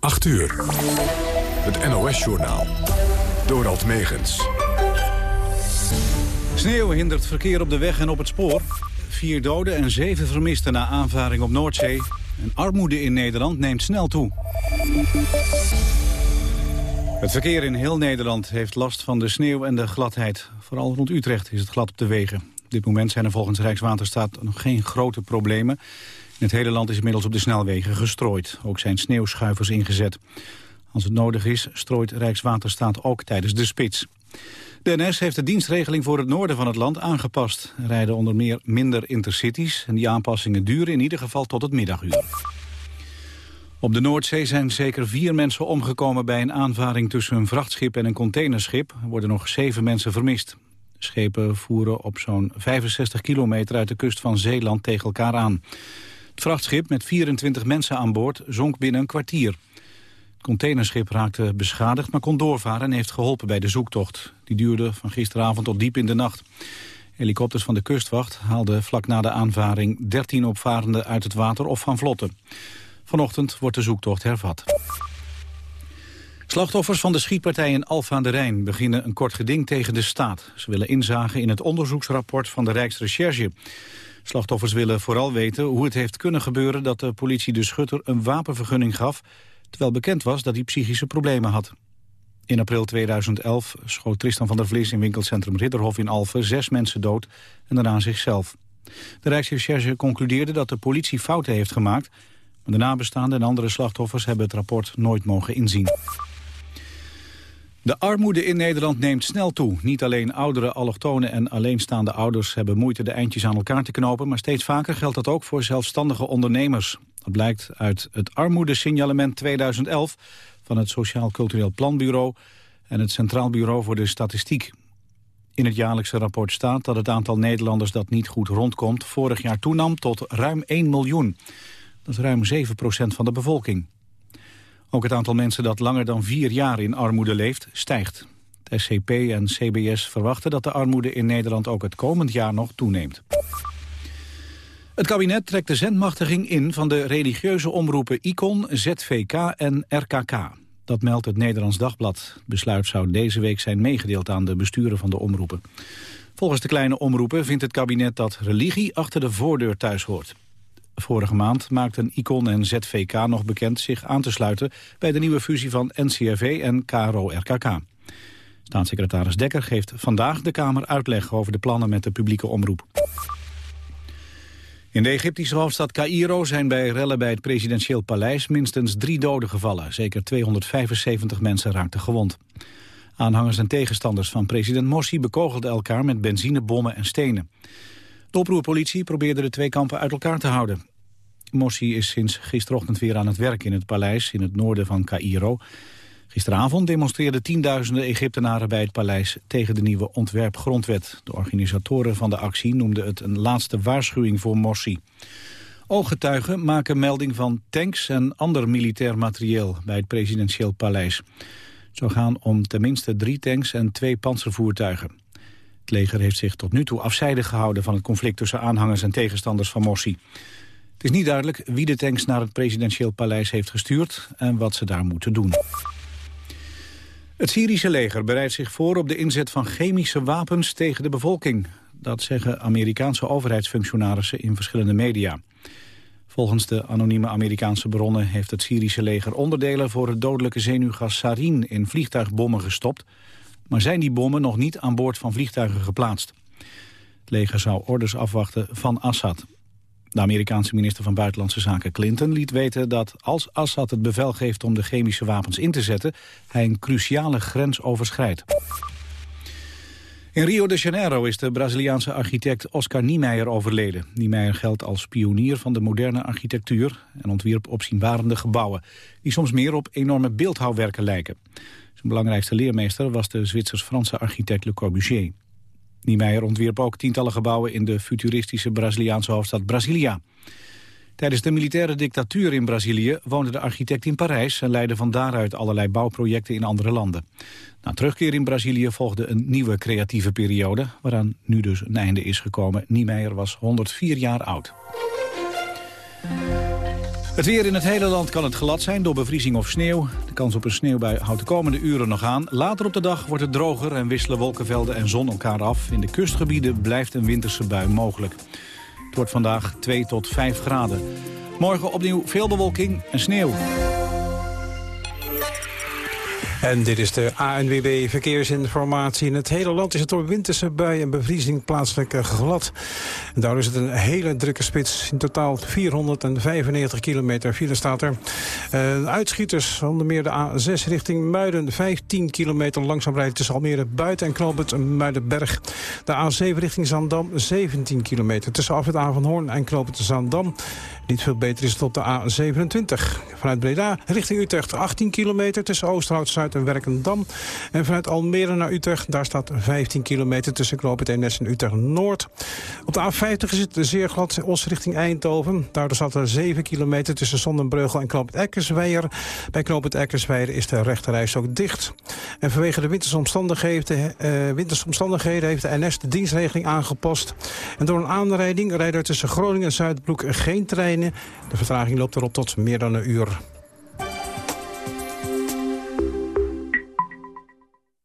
8 uur. Het NOS-journaal. Dorald Megens. Sneeuw hindert verkeer op de weg en op het spoor. Vier doden en zeven vermisten na aanvaring op Noordzee. En armoede in Nederland neemt snel toe. Het verkeer in heel Nederland heeft last van de sneeuw en de gladheid. Vooral rond Utrecht is het glad op de wegen. Op dit moment zijn er volgens Rijkswaterstaat nog geen grote problemen. Het hele land is inmiddels op de snelwegen gestrooid. Ook zijn sneeuwschuivers ingezet. Als het nodig is, strooit Rijkswaterstaat ook tijdens de spits. De NS heeft de dienstregeling voor het noorden van het land aangepast. Rijden onder meer minder intercities en die aanpassingen duren in ieder geval tot het middaguur. Op de Noordzee zijn zeker vier mensen omgekomen bij een aanvaring tussen een vrachtschip en een containerschip. Er worden nog zeven mensen vermist. Schepen voeren op zo'n 65 kilometer uit de kust van Zeeland tegen elkaar aan. Het vrachtschip met 24 mensen aan boord zonk binnen een kwartier. Het containerschip raakte beschadigd, maar kon doorvaren en heeft geholpen bij de zoektocht. Die duurde van gisteravond tot diep in de nacht. Helikopters van de kustwacht haalden vlak na de aanvaring 13 opvarenden uit het water of van vlotten. Vanochtend wordt de zoektocht hervat. Slachtoffers van de schietpartij in Alfa aan de Rijn beginnen een kort geding tegen de staat. Ze willen inzagen in het onderzoeksrapport van de Rijksrecherche. Slachtoffers willen vooral weten hoe het heeft kunnen gebeuren dat de politie de schutter een wapenvergunning gaf, terwijl bekend was dat hij psychische problemen had. In april 2011 schoot Tristan van der Vlis in winkelcentrum Ridderhof in Alphen zes mensen dood en daarna zichzelf. De Rijksrecherche concludeerde dat de politie fouten heeft gemaakt, maar de nabestaanden en andere slachtoffers hebben het rapport nooit mogen inzien. De armoede in Nederland neemt snel toe. Niet alleen oudere allochtonen en alleenstaande ouders hebben moeite de eindjes aan elkaar te knopen, maar steeds vaker geldt dat ook voor zelfstandige ondernemers. Dat blijkt uit het armoedesignalement 2011 van het Sociaal Cultureel Planbureau en het Centraal Bureau voor de Statistiek. In het jaarlijkse rapport staat dat het aantal Nederlanders dat niet goed rondkomt vorig jaar toenam tot ruim 1 miljoen. Dat is ruim 7% van de bevolking. Ook het aantal mensen dat langer dan vier jaar in armoede leeft, stijgt. SCP en CBS verwachten dat de armoede in Nederland ook het komend jaar nog toeneemt. Het kabinet trekt de zendmachtiging in van de religieuze omroepen ICON, ZVK en RKK. Dat meldt het Nederlands Dagblad. Het besluit zou deze week zijn meegedeeld aan de besturen van de omroepen. Volgens de kleine omroepen vindt het kabinet dat religie achter de voordeur thuis hoort. Vorige maand maakten ICON en ZVK nog bekend zich aan te sluiten bij de nieuwe fusie van NCRV en KRO-RKK. Staatssecretaris Dekker geeft vandaag de Kamer uitleg over de plannen met de publieke omroep. In de Egyptische hoofdstad Cairo zijn bij rellen bij het presidentieel paleis minstens drie doden gevallen. Zeker 275 mensen raakten gewond. Aanhangers en tegenstanders van president Morsi bekogelden elkaar met benzinebommen en stenen. De oproerpolitie probeerde de twee kampen uit elkaar te houden. Morsi is sinds gisterochtend weer aan het werk in het paleis in het noorden van Cairo. Gisteravond demonstreerden tienduizenden Egyptenaren bij het paleis tegen de nieuwe ontwerpgrondwet. De organisatoren van de actie noemden het een laatste waarschuwing voor Morsi. Ooggetuigen maken melding van tanks en ander militair materieel bij het presidentieel paleis. Het zou gaan om tenminste drie tanks en twee panzervoertuigen. Het leger heeft zich tot nu toe afzijdig gehouden van het conflict tussen aanhangers en tegenstanders van Morsi. Het is niet duidelijk wie de tanks naar het presidentieel paleis heeft gestuurd en wat ze daar moeten doen. Het Syrische leger bereidt zich voor op de inzet van chemische wapens tegen de bevolking. Dat zeggen Amerikaanse overheidsfunctionarissen in verschillende media. Volgens de anonieme Amerikaanse bronnen heeft het Syrische leger onderdelen voor het dodelijke zenuwgas sarin in vliegtuigbommen gestopt. Maar zijn die bommen nog niet aan boord van vliegtuigen geplaatst? Het leger zou orders afwachten van Assad. De Amerikaanse minister van Buitenlandse Zaken Clinton liet weten dat als Assad het bevel geeft om de chemische wapens in te zetten, hij een cruciale grens overschrijdt. In Rio de Janeiro is de Braziliaanse architect Oscar Niemeyer overleden. Niemeyer geldt als pionier van de moderne architectuur en ontwierp opzienbarende gebouwen, die soms meer op enorme beeldhouwwerken lijken. Zijn belangrijkste leermeester was de Zwitsers-Franse architect Le Corbusier. Niemeyer ontwierp ook tientallen gebouwen in de futuristische Braziliaanse hoofdstad Brasilia. Tijdens de militaire dictatuur in Brazilië woonde de architect in Parijs... en leidde van daaruit allerlei bouwprojecten in andere landen. Na terugkeer in Brazilië volgde een nieuwe creatieve periode... waaraan nu dus een einde is gekomen. Niemeyer was 104 jaar oud. Het weer in het hele land kan het glad zijn door bevriezing of sneeuw. De kans op een sneeuwbui houdt de komende uren nog aan. Later op de dag wordt het droger en wisselen wolkenvelden en zon elkaar af. In de kustgebieden blijft een winterse bui mogelijk. Het wordt vandaag 2 tot 5 graden. Morgen opnieuw veel bewolking en sneeuw. En dit is de ANWB Verkeersinformatie. In het hele land is het door winterse bui en bevriezing plaatselijk eh, glad. En daardoor is het een hele drukke spits. In totaal 495 kilometer file staat er. Uh, uitschieters, onder meer de A6 richting Muiden. 15 kilometer langzaam rijden tussen Almere Buiten en Knoopend Muidenberg. De A7 richting Zandam 17 kilometer tussen Afrit Hoorn en Knoopend Zandam. Niet veel beter is het op de A27. Vanuit Breda richting Utrecht 18 kilometer tussen Oosterhout, En Werkendam. En vanuit Almere naar Utrecht, daar staat 15 kilometer tussen Knoop Enes en Utrecht Noord. Op de A50 is het zeer glad Os richting Eindhoven. Daardoor staat er 7 kilometer tussen Zondenbreugel en Knoop Eckersweijer. Bij Knoop Eckersweijer is de rechterreis ook dicht. En vanwege de wintersomstandigheden, uh, wintersomstandigheden heeft de NS de dienstregeling aangepast. En door een aanrijding rijden er tussen Groningen en Zuidbroek geen treinen de vertraging loopt erop tot meer dan een uur.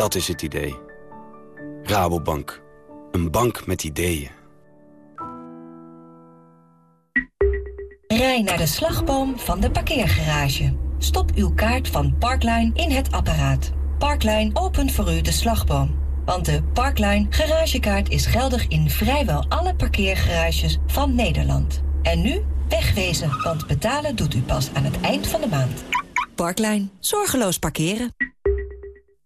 Dat is het idee. Rabobank. Een bank met ideeën. Rij naar de slagboom van de parkeergarage. Stop uw kaart van Parkline in het apparaat. Parkline opent voor u de slagboom. Want de Parkline garagekaart is geldig in vrijwel alle parkeergarages van Nederland. En nu Wegwezen, want betalen doet u pas aan het eind van de maand. Parklijn. Zorgeloos parkeren.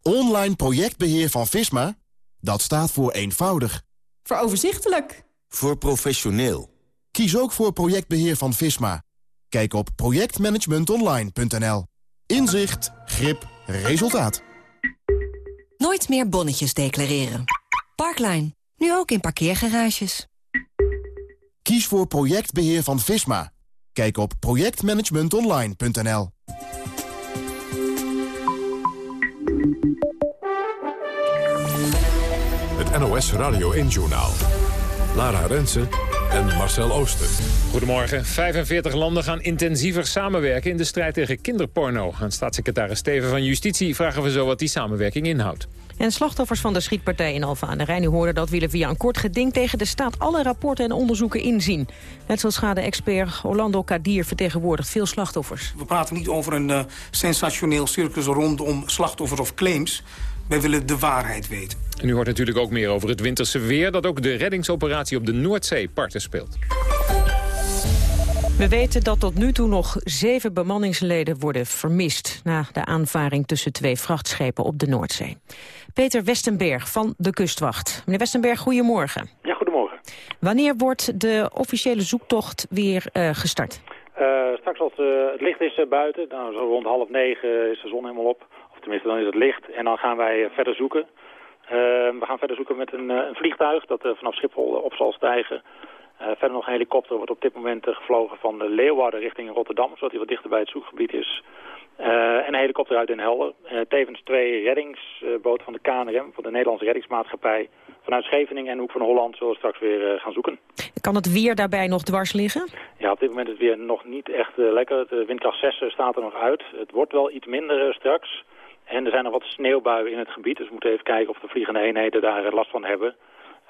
Online projectbeheer van Visma? Dat staat voor eenvoudig. Voor overzichtelijk. Voor professioneel. Kies ook voor projectbeheer van Visma. Kijk op projectmanagementonline.nl. Inzicht, grip, resultaat. Nooit meer bonnetjes declareren. Parklijn. Nu ook in parkeergarages. Kies voor projectbeheer van Visma. Kijk op projectmanagementonline.nl. Het NOS Radio 1 Journaal. Lara Rensen en Marcel Ooster. Goedemorgen. 45 landen gaan intensiever samenwerken in de strijd tegen kinderporno. Aan staatssecretaris Steven van Justitie vragen we zo wat die samenwerking inhoudt. En slachtoffers van de schietpartij in Alfa aan de Rijn... hoorden dat willen via een kort geding tegen de staat... alle rapporten en onderzoeken inzien. Net zoals schade-expert Orlando Kadir vertegenwoordigt veel slachtoffers. We praten niet over een uh, sensationeel circus rondom slachtoffers of claims... Wij willen de waarheid weten. En u hoort natuurlijk ook meer over het winterse weer... dat ook de reddingsoperatie op de Noordzee parten speelt. We weten dat tot nu toe nog zeven bemanningsleden worden vermist... na de aanvaring tussen twee vrachtschepen op de Noordzee. Peter Westenberg van de Kustwacht. Meneer Westenberg, goedemorgen. Ja, goedemorgen. Wanneer wordt de officiële zoektocht weer uh, gestart? Uh, straks als uh, het licht is buiten, nou, zo rond half negen is de zon helemaal op. Of tenminste, dan is het licht. En dan gaan wij verder zoeken. We gaan verder zoeken met een, een vliegtuig dat vanaf Schiphol op zal stijgen... Uh, verder nog een helikopter wordt op dit moment uh, gevlogen van de Leeuwarden richting Rotterdam, zodat hij wat dichter bij het zoekgebied is. En een helikopter uit Den Helder. tevens twee reddingsboten van de KNRM, van de Nederlandse reddingsmaatschappij. Vanuit Scheveningen en Hoek van Holland zullen we straks weer gaan zoeken. Kan het weer daarbij nog dwars liggen? Ja, op dit moment is het weer nog niet echt lekker. De windkracht 6 staat er nog uit. Het wordt wel iets minder straks. En er zijn nog wat sneeuwbuien in het gebied, dus we moeten even kijken of de vliegende eenheden daar last van hebben.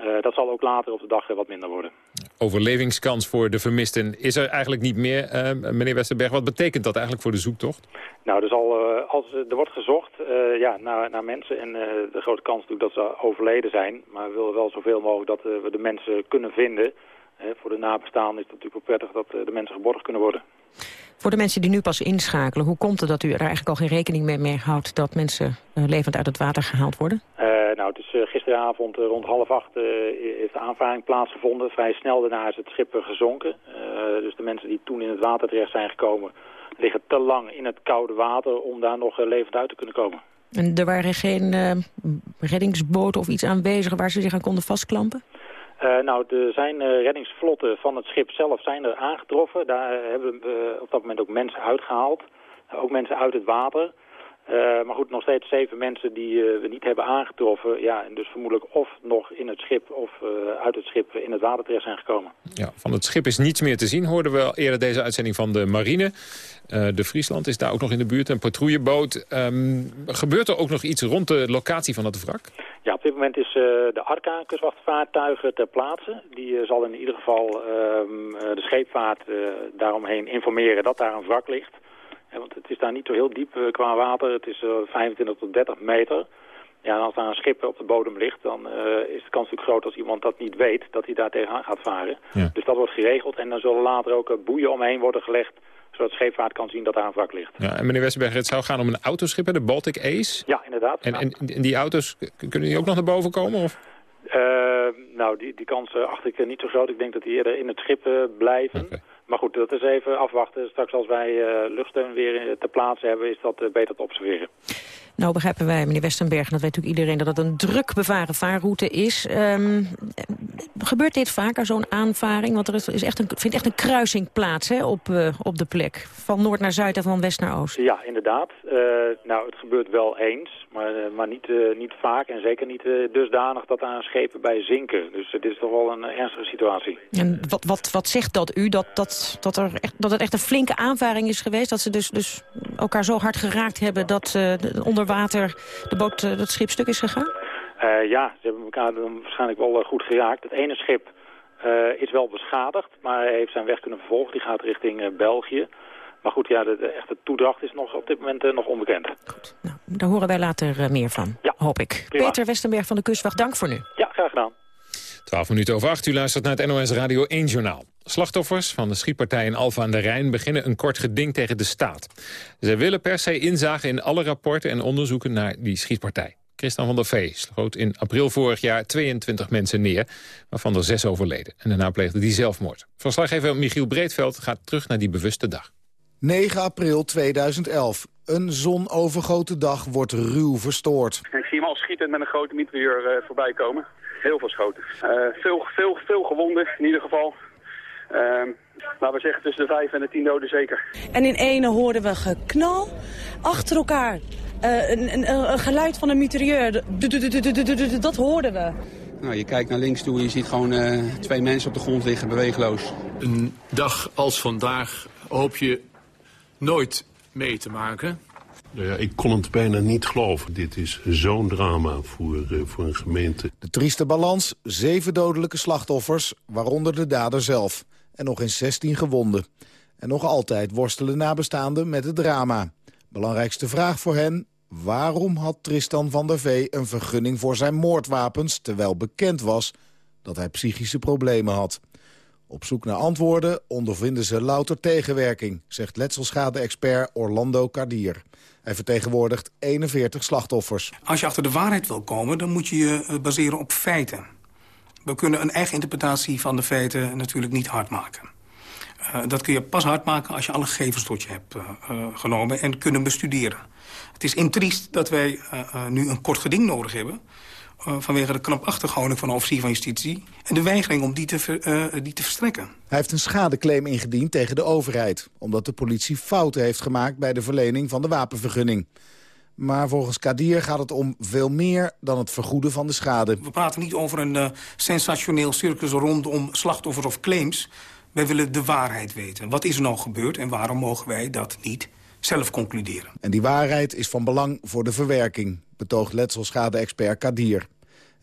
Uh, dat zal ook later op de dag wat minder worden. overlevingskans voor de vermisten is er eigenlijk niet meer. Uh, meneer Westerberg, wat betekent dat eigenlijk voor de zoektocht? Nou, dus al, uh, als er wordt gezocht ja, naar, naar mensen en de grote kans natuurlijk dat ze overleden zijn. Maar we willen wel zoveel mogelijk dat we de mensen kunnen vinden. voor de nabestaanden is het natuurlijk wel prettig dat de mensen geborgd kunnen worden. Voor de mensen die nu pas inschakelen, hoe komt het dat u er eigenlijk al geen rekening mee, mee houdt dat mensen levend uit het water gehaald worden? nou, het is gisteravond rond half acht heeft de aanvaring plaatsgevonden. Vrij snel daarna is het schip gezonken. dus de mensen die toen in het water terecht zijn gekomen liggen te lang in het koude water om daar nog levend uit te kunnen komen. En er waren geen reddingsboten of iets aanwezig waar ze zich aan konden vastklampen? Uh, nou, er zijn uh, reddingsvlotten van het schip zelf zijn er aangetroffen. Daar hebben we op dat moment ook mensen uitgehaald. ook mensen uit het water. Uh, maar goed, nog steeds zeven mensen die uh, we niet hebben aangetroffen. Ja, en dus vermoedelijk of nog in het schip of uh, uit het schip in het water terecht zijn gekomen. Ja, van het schip is niets meer te zien, hoorden we al eerder deze uitzending van de marine. de Friesland is daar ook nog in de buurt, een patrouilleboot. Um, gebeurt er ook nog iets rond de locatie van het wrak? Ja, op dit moment is de Arca, kustwachtvaartuigen ter plaatse. Die zal in ieder geval de scheepvaart daaromheen informeren dat daar een wrak ligt. Want het is daar niet zo heel diep uh, qua water. Het is uh, 25 tot 30 meter. Ja, en als daar een schip op de bodem ligt, dan uh, is de kans natuurlijk groot als iemand dat niet weet, dat hij daar tegenaan gaat varen. Ja. Dus dat wordt geregeld en dan zullen later ook boeien omheen worden gelegd, zodat scheepvaart kan zien dat daar een wrak ligt. Ja, en meneer Westerberg, het zou gaan om een autoschip, de Baltic Ace? Ja, inderdaad. En, ja. en, en, die auto's, kunnen die ook nog naar boven komen? Of? nou, die, die kans acht ik niet zo groot. Ik denk dat die eerder in het schip blijven. Okay. Maar goed, dat is even afwachten. Straks als wij uh, luchtsteun weer ter plaatse hebben, is dat uh, beter te observeren. Nou begrijpen wij, meneer Westenberg, dat weet natuurlijk iedereen... dat het een druk bevaren vaarroute is. Um, gebeurt dit vaker, zo'n aanvaring? Want er is echt een, vindt echt een kruising plaats hè, op, uh, op de plek. Van noord naar zuid en van west naar oost. Ja, inderdaad. nou, het gebeurt wel eens, maar, maar niet, niet vaak. En zeker niet dusdanig dat daar schepen bij zinken. Dus dit is toch wel een ernstige situatie. En wat, wat, wat zegt dat u? Dat, dat, dat, er echt, dat het echt een flinke aanvaring is geweest? Dat ze dus, dus elkaar zo hard geraakt hebben dat onder water de boot, uh, dat schip stuk is gegaan? Uh, ja, ze hebben elkaar dan waarschijnlijk wel uh, goed geraakt. Het ene schip is wel beschadigd, maar heeft zijn weg kunnen vervolgen. Die gaat richting België. Maar goed, ja, de, de echte toedracht is nog op dit moment nog onbekend. Goed, nou, daar horen wij later meer van, ja, hoop ik. prima. Peter Westenberg van de Kustwacht, dank voor nu. Ja, graag gedaan. 12 minuten over 8, u luistert naar het NOS Radio 1 Journaal. Slachtoffers van de schietpartij in Alfa aan de Rijn beginnen een kort geding tegen de staat. Zij willen per se inzagen in alle rapporten en onderzoeken naar die schietpartij. Christian van der Vee schoot in april vorig jaar 22 mensen neer, waarvan er zes overleden. En daarna pleegde die zelfmoord. Verslaggever Michiel Breedveld gaat terug naar die bewuste dag. 9 april 2011. Een zonovergoten dag wordt ruw verstoord. Ik zie hem al schietend met een grote mitrailleur uh, voorbij komen. Heel veel schoten. Uh, veel, veel, veel gewonden in ieder geval. Uh, laten we zeggen tussen de vijf en de tien doden zeker. En in ene hoorden we geknal achter elkaar. Uh, een, een, een, geluid van een mitrailleur, dat hoorden we. Nou, je kijkt naar links toe en je ziet gewoon uh, twee mensen op de grond liggen, beweegloos. Een dag als vandaag hoop je nooit mee te maken. Nou ja, ik kon het bijna niet geloven. Dit is zo'n drama voor, uh, voor een gemeente. De trieste balans, zeven dodelijke slachtoffers, waaronder de dader zelf. En nog eens 16 gewonden. En nog altijd worstelen nabestaanden met het drama. Belangrijkste vraag voor hen, waarom had Tristan van der Vee een vergunning voor zijn moordwapens... terwijl bekend was dat hij psychische problemen had? Op zoek naar antwoorden ondervinden ze louter tegenwerking... zegt letselschade-expert Orlando Cardier. Hij vertegenwoordigt 41 slachtoffers. Als je achter de waarheid wil komen, dan moet je je baseren op feiten. We kunnen een eigen interpretatie van de feiten natuurlijk niet hard maken. Uh, dat kun je pas hard maken als je alle gegevens tot je hebt uh, genomen en kunnen bestuderen. Het is intriest dat wij nu een kort geding nodig hebben... vanwege de knapachtige houding van de officier van justitie... en de weigering om die te, ver, die te verstrekken. Hij heeft een schadeclaim ingediend tegen de overheid... omdat de politie fouten heeft gemaakt bij de verlening van de wapenvergunning. Maar volgens Kadir gaat het om veel meer dan het vergoeden van de schade. We praten niet over een uh, sensationeel circus rondom slachtoffers of claims. Wij willen de waarheid weten. Wat is er nou gebeurd en waarom mogen wij dat niet zelf concluderen? En die waarheid is van belang voor de verwerking, betoogt letselschade-expert Kadir.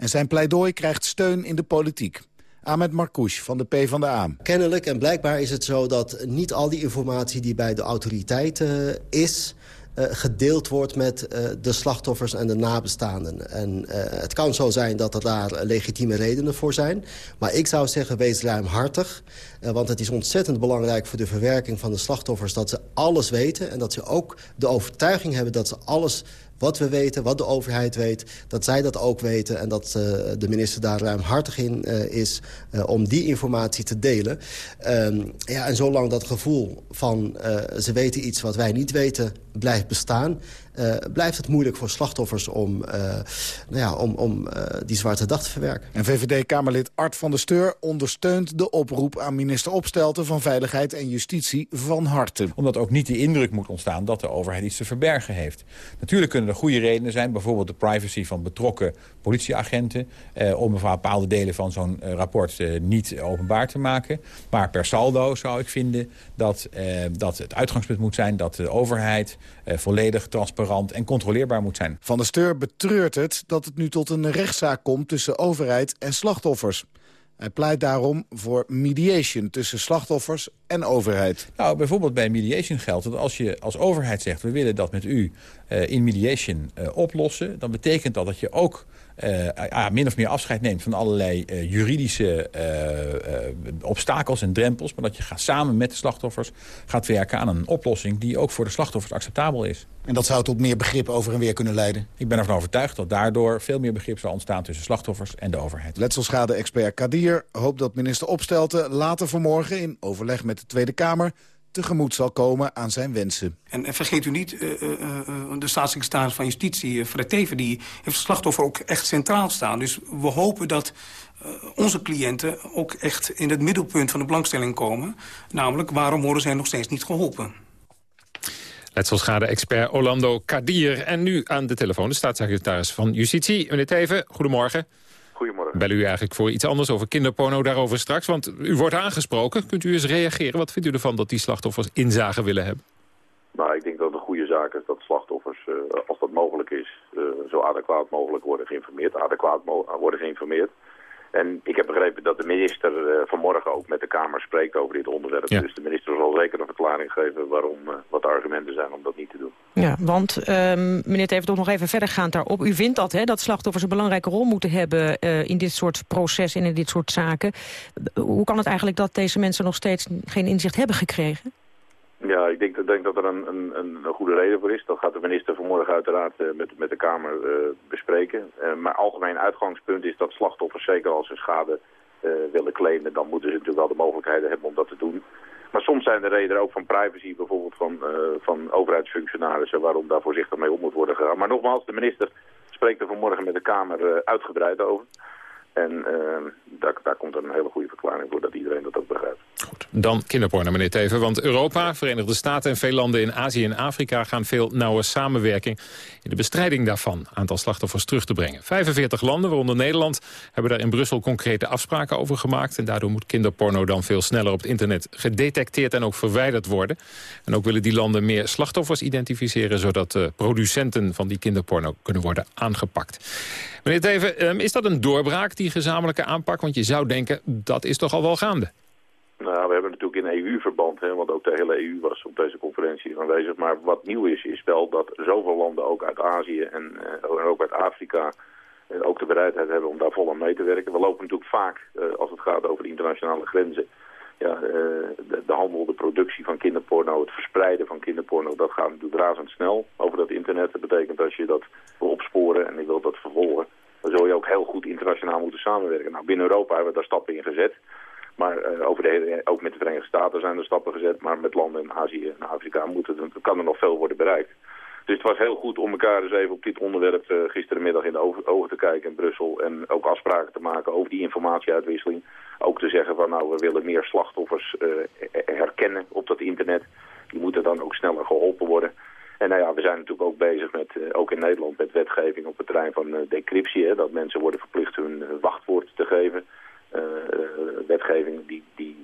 En zijn pleidooi krijgt steun in de politiek. Ahmed Marcouch van de PvdA. Kennelijk en blijkbaar is het zo dat niet al die informatie die bij de autoriteiten is... Uh, gedeeld wordt met uh, de slachtoffers en de nabestaanden. En het kan zo zijn dat er daar legitieme redenen voor zijn. Maar ik zou zeggen, wees ruimhartig. want het is ontzettend belangrijk voor de verwerking van de slachtoffers... dat ze alles weten en dat ze ook de overtuiging hebben... dat ze alles wat we weten, wat de overheid weet, dat zij dat ook weten... en dat uh, de minister daar ruimhartig in uh, is uh, om die informatie te delen. Um, ja, en zolang dat gevoel van ze weten iets wat wij niet weten blijft bestaan... Uh, blijft het moeilijk voor slachtoffers om, uh, nou ja, om, om uh, die zwarte dag te verwerken. En VVD-Kamerlid Art van der Steur ondersteunt de oproep aan minister Opstelten van Veiligheid en Justitie van harte. Omdat ook niet de indruk moet ontstaan dat de overheid iets te verbergen heeft. Natuurlijk kunnen er goede redenen zijn, bijvoorbeeld de privacy van betrokken politieagenten... om bepaalde delen van zo'n rapport niet openbaar te maken. Maar per saldo zou ik vinden dat, dat het uitgangspunt moet zijn dat de overheid volledig transparant en controleerbaar moet zijn. Van der Steur betreurt het dat het nu tot een rechtszaak komt tussen overheid en slachtoffers. Hij pleit daarom voor mediation tussen slachtoffers en overheid. Nou, bijvoorbeeld bij mediation geldt dat als je als overheid zegt... we willen dat met u uh, in mediation uh, oplossen... dan betekent dat dat je ook uh, min of meer afscheid neemt van allerlei uh, juridische uh, obstakels en drempels. Maar dat je gaat samen met de slachtoffers gaat werken aan een oplossing die ook voor de slachtoffers acceptabel is. En dat zou tot meer begrip over en weer kunnen leiden? Ik ben ervan overtuigd dat daardoor veel meer begrip zal ontstaan tussen slachtoffers en de overheid. Letselschade-expert Kadir hoopt dat minister Opstelten later vanmorgen in overleg met de Tweede Kamer tegemoet zal komen aan zijn wensen. En, en vergeet u niet, uh, uh, uh, de staatssecretaris van Justitie, Fred Teven... die heeft het slachtoffer ook echt centraal staan. Dus we hopen dat onze cliënten ook echt in het middelpunt van de belangstelling komen. Namelijk, waarom worden zij nog steeds niet geholpen? Letselschade-expert Orlando Kadir. En nu aan de telefoon de staatssecretaris van Justitie. Meneer Teven, goedemorgen. Goedemorgen. Bel u eigenlijk voor iets anders over kinderporno daarover straks. Want u wordt aangesproken. Kunt u eens reageren? Wat vindt u ervan dat die slachtoffers inzage willen hebben? Nou, ik denk dat het een goede zaak is dat slachtoffers, uh, als dat mogelijk is, uh, zo adequaat mogelijk worden geïnformeerd. Adequaat worden geïnformeerd. En ik heb begrepen dat de minister uh, vanmorgen ook met de Kamer spreekt over dit onderwerp. Ja. Dus de minister zal zeker een verklaring geven waarom, uh, wat de argumenten zijn om dat niet te doen. Ja, want um, meneer Teven, toch nog even verdergaand daarop. U vindt dat, hè, dat slachtoffers een belangrijke rol moeten hebben uh, in dit soort proces en in dit soort zaken. Hoe kan het eigenlijk dat deze mensen nog steeds geen inzicht hebben gekregen? Ja, ik denk, denk dat er een, een, een, goede reden voor is. Dat gaat de minister vanmorgen uiteraard uh, met, met de Kamer uh, bespreken. Uh, maar algemeen uitgangspunt is dat slachtoffers, zeker als ze schade willen claimen... dan moeten ze natuurlijk wel de mogelijkheden hebben om dat te doen. Maar soms zijn de redenen ook van privacy, bijvoorbeeld van, van overheidsfunctionarissen... waarom daar voorzichtig mee om moet worden gegaan. Maar nogmaals, de minister spreekt er vanmorgen met de Kamer uitgebreid over... En uh, daar, daar, komt een hele goede verklaring voor dat iedereen dat ook begrijpt. Goed, dan kinderporno, meneer Teven. Want Europa, Verenigde Staten en veel landen in Azië en Afrika... gaan veel nauwe samenwerking in de bestrijding daarvan... aantal slachtoffers terug te brengen. 45 landen, waaronder Nederland, hebben daar in Brussel concrete afspraken over gemaakt. En daardoor moet kinderporno dan veel sneller op het internet gedetecteerd en ook verwijderd worden. En ook willen die landen meer slachtoffers identificeren... zodat de producenten van die kinderporno kunnen worden aangepakt. Meneer Teven, ehm, is dat een doorbraak, die gezamenlijke aanpak? Want je zou denken, dat is toch al wel gaande? Nou, we hebben natuurlijk in EU-verband, want ook de hele EU was op deze conferentie aanwezig. Maar wat nieuw is, is wel dat zoveel landen, ook uit Azië en, uh, ook uit Afrika, uh, ook de bereidheid hebben om daar vol aan mee te werken. We lopen natuurlijk vaak, uh, als het gaat over de internationale grenzen, ja, de, de, handel, de productie van kinderporno, het verspreiden van kinderporno, dat gaat natuurlijk razendsnel over dat internet. Dat betekent als je dat wil opsporen en je wilt dat vervolgen, dan zul je ook heel goed internationaal moeten samenwerken. Nou, binnen Europa hebben we daar stappen in gezet. Maar uh, over de hele, ook met de Verenigde Staten zijn er stappen gezet. Maar met landen in Azië en Afrika moet het, kan er nog veel worden bereikt. Dus het was heel goed om elkaar eens even op dit onderwerp uh, gisterenmiddag in de ogen te kijken in Brussel. En ook afspraken te maken over die informatieuitwisseling. Ook te zeggen van nou we willen meer slachtoffers uh, herkennen op dat internet. Die moeten dan ook sneller geholpen worden. En nou ja, we zijn natuurlijk ook bezig met, uh, ook in Nederland, met wetgeving op het terrein van uh, decryptie. Hè, dat mensen worden verplicht hun uh, wachtwoord te geven. wetgeving die, die,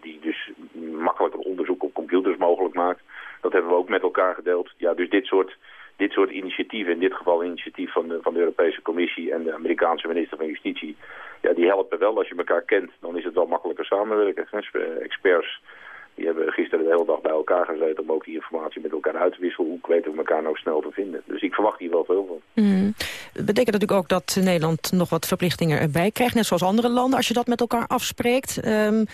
die dus makkelijker onderzoek op computers mogelijk maakt. Dat hebben we ook met elkaar gedeeld. Ja, dus dit soort, dit soort initiatieven en dit geval initiatief van de, van de Europese Commissie en de Amerikaanse minister van Justitie. Ja, die helpen wel. Als je elkaar kent, dan is het wel makkelijker samenwerken. Experts die hebben gisteren de hele dag bij elkaar gezeten om ook die informatie met elkaar uit te wisselen. Hoe weten we elkaar nou snel te vinden. Dus ik verwacht hier wel veel van. Mm. Dat betekent natuurlijk ook dat Nederland nog wat verplichtingen erbij krijgt. Net zoals andere landen, als je dat met elkaar afspreekt. Um, nou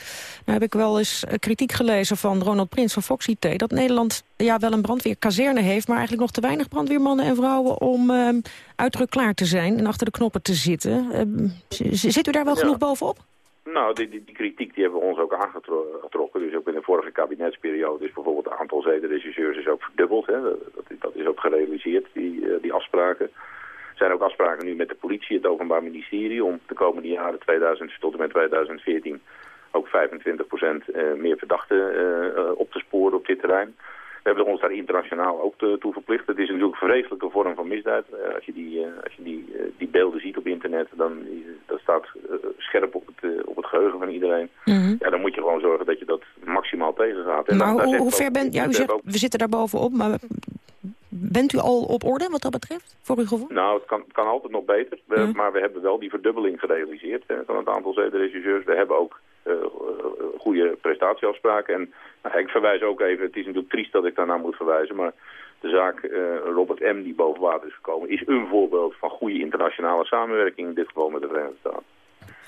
heb ik wel eens kritiek gelezen van Ronald Prins van Fox IT... dat Nederland ja, wel een brandweerkazerne heeft... maar eigenlijk nog te weinig brandweermannen en vrouwen... om um, uitdruk klaar te zijn en achter de knoppen te zitten. Um, zit u daar wel ja. genoeg bovenop? Nou, die, die, kritiek die hebben we ons ook aangetrokken. Dus ook in de vorige kabinetsperiode is bijvoorbeeld het aantal zedenregisseurs is ook verdubbeld. Hè. Dat, dat, is ook gerealiseerd, die, uh, die afspraken. Er zijn ook afspraken nu met de politie, het Openbaar Ministerie... om de komende jaren 2000 tot en met 2014 ook 25% uh, meer verdachten uh, op te sporen op dit terrein. We hebben ons daar internationaal ook toe verplicht. Het is natuurlijk een vreselijke vorm van misdaad. Als je, die, als je die, die beelden ziet op internet, dan staat scherp op het, op het geheugen van iedereen. Mm -hmm. Ja, dan moet je gewoon zorgen dat je dat maximaal tegengaat. En maar dan, hoe, hoe ver bent... Ja, u zegt, we zitten daar bovenop, maar bent u al op orde wat dat betreft, voor uw gevoel? Nou, het kan, kan altijd nog beter. We. Maar we hebben wel die verdubbeling gerealiseerd hè, van het aantal zedenregisseurs. We hebben ook goede prestatieafspraken. En nou, ik verwijs ook even, het is natuurlijk triest dat ik daarna moet verwijzen, maar de zaak uh, Robert M. die boven water is gekomen, is een voorbeeld van goede internationale samenwerking, in dit geval met de Verenigde Staten.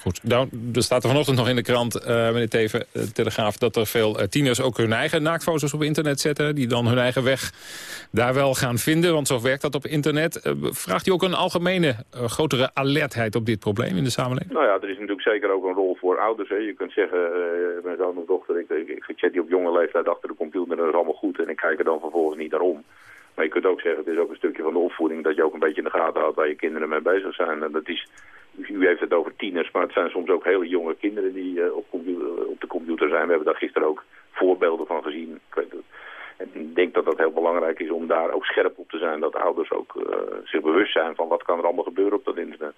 Goed, nou, er staat er vanochtend nog in de krant, uh, meneer Teven, uh, Telegraaf... dat er veel tieners ook hun eigen naaktfoto's op internet zetten... die dan hun eigen weg daar wel gaan vinden, want zo werkt dat op internet. vraagt u ook een algemene, grotere alertheid op dit probleem in de samenleving? Nou ja, er is natuurlijk zeker ook een rol voor ouders. Hè. Je kunt zeggen, mijn zoon of dochter, ik, ik, die op jonge leeftijd achter de computer... en dat is allemaal goed en ik kijk er dan vervolgens niet naar om. Maar je kunt ook zeggen, het is ook een stukje van de opvoeding... dat je ook een beetje in de gaten houdt waar je kinderen mee bezig zijn. En dat is u heeft het over tieners, maar het zijn soms ook hele jonge kinderen die uh, op, computer, op, de computer zijn. We hebben daar gisteren ook voorbeelden van gezien. Ik, weet het. En ik denk dat dat heel belangrijk is om daar ook scherp op te zijn. Dat ouders ook uh, zich bewust zijn van wat kan er allemaal gebeuren op dat internet.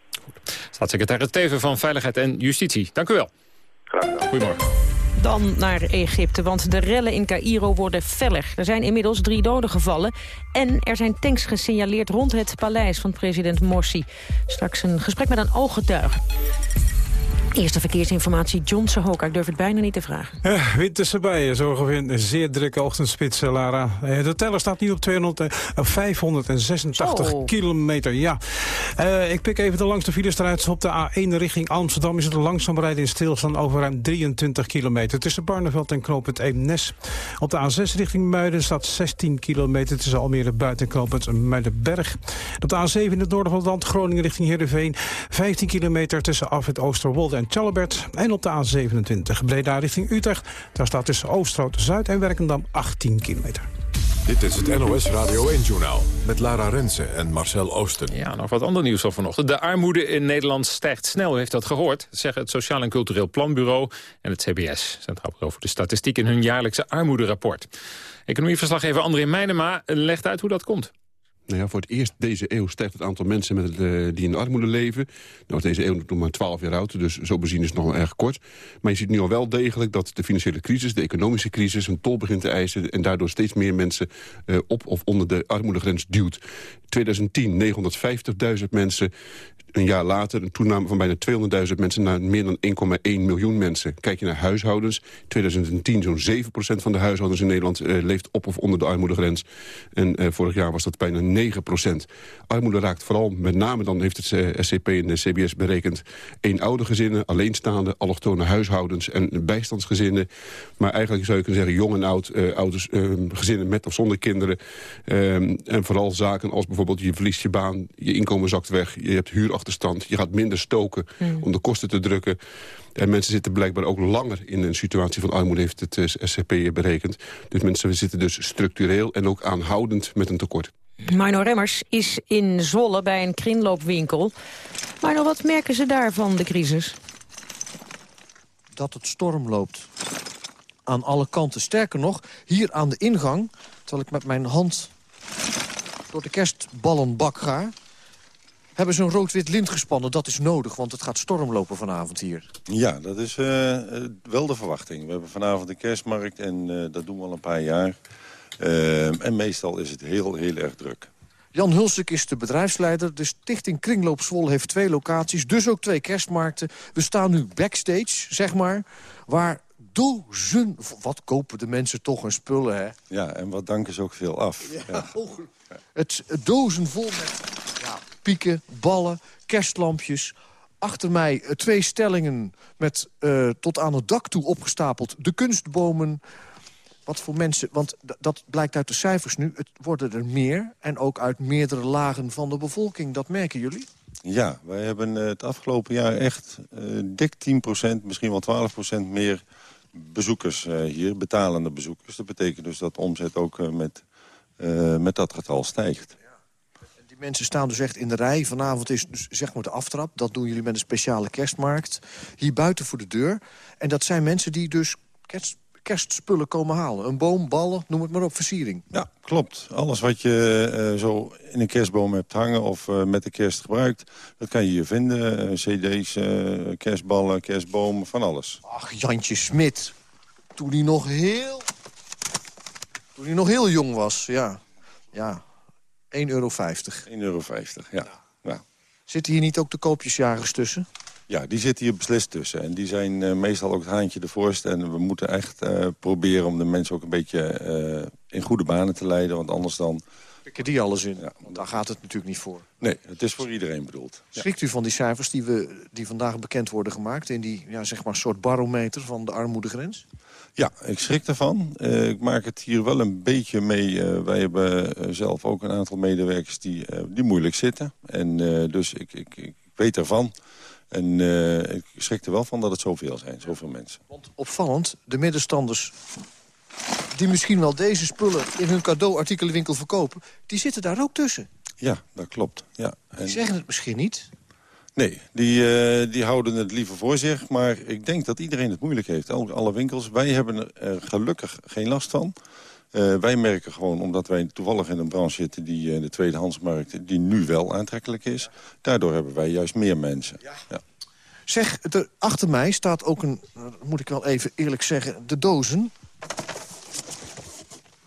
Staatssecretaris Teven van Veiligheid en Justitie. Dank u wel. Graag gedaan. Goedemorgen. Dan naar Egypte, want de rellen in Cairo worden feller. Er zijn inmiddels drie doden gevallen. En er zijn tanks gesignaleerd rond het paleis van president Morsi. Straks een gesprek met een ooggetuige. Eerste verkeersinformatie, John Sehoka. Ik durf het bijna niet te vragen. Ja, winterse bijen zorgen voor een zeer drukke ochtendspits, Lara. De teller staat nu op 200, uh, 586 oh. kilometer. Ja. Uh, ik pik even de langste files eruit. Op de A1 richting Amsterdam is het langzaam rijden in stilstand over ruim 23 kilometer. Tussen Barneveld en knooppunt Eemnes. Op de A6 richting Muiden staat 16 kilometer tussen Almere buiten en knooppunt Muidenberg. Op de A7 in het noorden van het land, Groningen richting Heerenveen. 15 kilometer tussen Afwit Oosterwolde en Tjallebert. En op de A27 Breda richting Utrecht. Daar staat tussen Oostrood, Zuid en Werkendam 18 kilometer. Dit is het NOS Radio 1-journaal met Lara Rensen en Marcel Oosten. Ja, nog wat ander nieuws van vanochtend. De armoede in Nederland stijgt snel, u heeft dat gehoord. zeggen het Sociaal en Cultureel Planbureau en het CBS. Centraal Bureau voor de Statistiek in hun jaarlijkse armoederapport. Economieverslaggever André Meijnema legt uit hoe dat komt. Nou ja, voor het eerst deze eeuw stijgt het aantal mensen met, uh, die in de armoede leven. Nou, deze eeuw nog maar 12 jaar oud, dus zo bezien is het nog wel erg kort. Maar je ziet nu al wel degelijk dat de financiële crisis, de economische crisis... een tol begint te eisen en daardoor steeds meer mensen uh, op of onder de armoedegrens duwt. 2010 950.000 mensen, een jaar later een toename van bijna 200.000 mensen... naar meer dan 1,1 miljoen mensen. Kijk je naar huishoudens, 2010 zo'n 7% van de huishoudens in Nederland... Uh, leeft op of onder de armoedegrens. En vorig jaar was dat bijna 9%. Armoede raakt vooral, met name dan heeft het uh, SCP en de CBS berekend... eenoudergezinnen, alleenstaande, allochtone huishoudens en bijstandsgezinnen. Maar eigenlijk zou je kunnen zeggen jong en oud, ouders, gezinnen met of zonder kinderen. en vooral zaken als bijvoorbeeld je verliest je baan, je inkomen zakt weg... je hebt huurachterstand, je gaat minder stoken mm. om de kosten te drukken... En mensen zitten blijkbaar ook langer in een situatie van armoede, heeft het SCP berekend. Dus mensen zitten dus structureel en ook aanhoudend met een tekort. Marno Remmers is in Zwolle bij een kringloopwinkel. Marno, wat merken ze daar van de crisis? Dat het storm loopt. Aan alle kanten. Sterker nog, hier aan de ingang, terwijl ik met mijn hand door de kerstballenbak ga hebben ze een rood-wit lint gespannen. Dat is nodig, want het gaat stormlopen vanavond hier. Ja, dat is uh, wel de verwachting. We hebben vanavond een kerstmarkt en uh, dat doen we al een paar jaar. Uh, en meestal is het heel, heel erg druk. Jan Hulsik is de bedrijfsleider. De stichting Kringloop Zwolle heeft twee locaties, dus ook twee kerstmarkten. We staan nu backstage, zeg maar, waar dozen... Wat kopen de mensen toch een spullen, hè? Ja, en wat danken ze ook veel af. Ja. Het, het dozen vol met ja, pieken, ballen, kerstlampjes... Achter mij eh, twee stellingen met uh, tot aan het dak toe opgestapeld de kunstbomen. Wat voor mensen, want dat blijkt uit de cijfers nu, het worden er meer... en ook uit meerdere lagen van de bevolking. Dat merken jullie? Ja, wij hebben uh, het afgelopen jaar echt uh, dik 10%, misschien wel 12% meer bezoekers hier, betalende bezoekers. Dat betekent dus dat de omzet ook met, met dat getal stijgt mensen staan dus echt in de rij. Vanavond is dus zeg maar de aftrap. Dat doen jullie met een speciale kerstmarkt. Hier buiten voor de deur. En dat zijn mensen die dus kerst, kerstspullen komen halen. Een boom, ballen, noem het maar op, versiering. Ja, klopt. Alles wat je uh, zo in een kerstboom hebt hangen of uh, met de kerst gebruikt... dat kan je hier vinden. Uh, cd's, kerstballen, kerstbomen, van alles. Ach, Jantje Smit. Toen hij nog heel... Toen hij nog heel jong was, ja. Ja, 1,50 euro. 1,50 euro, ja. ja. Zitten hier niet ook de koopjesjagers tussen? Ja, die zitten hier beslist tussen. En die zijn uh, meestal ook het haantje de voorste. En we moeten echt uh, proberen om de mensen ook een beetje uh, in goede banen te leiden. Want anders dan... Pikken die alles in? Ja. Want daar gaat het natuurlijk niet voor. Nee, het is voor iedereen bedoeld. Schrikt u van die cijfers die, we, die vandaag bekend worden gemaakt... in die ja, zeg maar soort barometer van de armoedegrens? Ja, ik schrik ervan. Uh, ik maak het hier wel een beetje mee. Uh, wij hebben zelf ook een aantal medewerkers die, die moeilijk zitten. En dus ik, ik, ik weet ervan. En ik schrik er wel van dat het zoveel zijn, zoveel mensen. Want opvallend, de middenstanders die misschien wel deze spullen in hun cadeauartikelenwinkel verkopen... die zitten daar ook tussen. Ja, dat klopt. Ja. En... Die zeggen het misschien niet, Nee, die, uh, die houden het liever voor zich. Maar ik denk dat iedereen het moeilijk heeft. Alle winkels. Wij hebben er gelukkig geen last van. Uh, wij merken gewoon, omdat wij toevallig in een branche zitten... die uh, de tweedehandsmarkt, die nu wel aantrekkelijk is. Daardoor hebben wij juist meer mensen. Ja. ja. Zeg, er, achter mij staat ook een, moet ik wel even eerlijk zeggen, de dozen.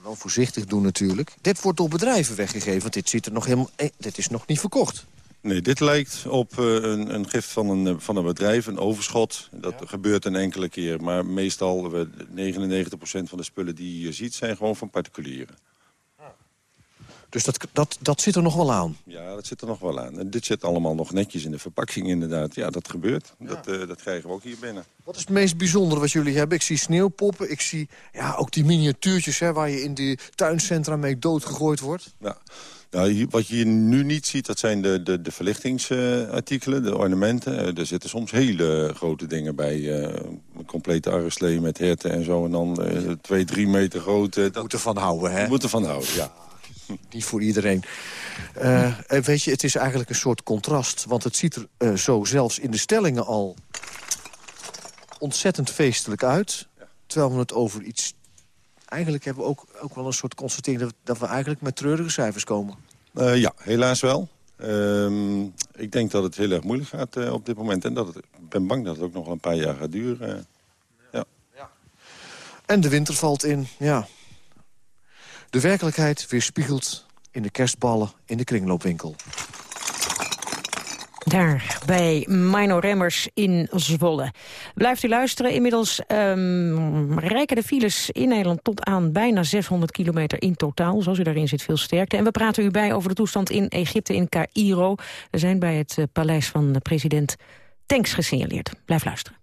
Wel voorzichtig doen natuurlijk. Dit wordt door bedrijven weggegeven, want dit, zit er nog helemaal, dit is nog niet verkocht. Nee, dit lijkt op uh, een, een gift van een, van een bedrijf, een overschot. Dat ja. gebeurt een enkele keer. Maar meestal, uh, 99% van de spullen die je ziet, zijn gewoon van particulieren. Dus dat, dat, dat zit er nog wel aan? Ja, dat zit er nog wel aan. En dit zit allemaal nog netjes in de verpakking inderdaad. Ja, dat gebeurt. Ja. Dat, uh, dat krijgen we ook hier binnen. Wat is het meest bijzondere wat jullie hebben? Ik zie sneeuwpoppen, ik zie ja, ook die miniatuurtjes... Hè, waar je in die tuincentra mee doodgegooid wordt. Ja. Nou, wat je hier nu niet ziet, dat zijn de, de, de verlichtingsartikelen, de ornamenten. er zitten soms hele grote dingen bij. Uh, een complete arreslee met herten en zo. En dan uh, twee, drie meter groot. Uh, Moet ervan houden, hè? Moet ervan houden, ja. Niet voor iedereen. Uh, weet je, het is eigenlijk een soort contrast. Want het ziet er zo zelfs in de stellingen al ontzettend feestelijk uit. Terwijl we het over iets... Eigenlijk hebben we ook, ook wel een soort constatering... dat, dat we eigenlijk met treurige cijfers komen. Uh, ja, helaas wel. Ehm, ik denk dat het heel erg moeilijk gaat op dit moment. En dat het, ik ben bang dat het ook nog wel een paar jaar gaat duren. Ja. ja. En de winter valt in, ja. De werkelijkheid weerspiegelt in de kerstballen in de kringloopwinkel. Daar bij Mino Remmers in Zwolle. Blijft u luisteren. Inmiddels um, rijken de files in Nederland tot aan bijna 600 kilometer in totaal. Zoals u daarin zit, veel sterkte. En we praten u bij over de toestand in Egypte, in Cairo. We zijn bij het uh, paleis van de president tanks gesignaleerd. Blijf luisteren.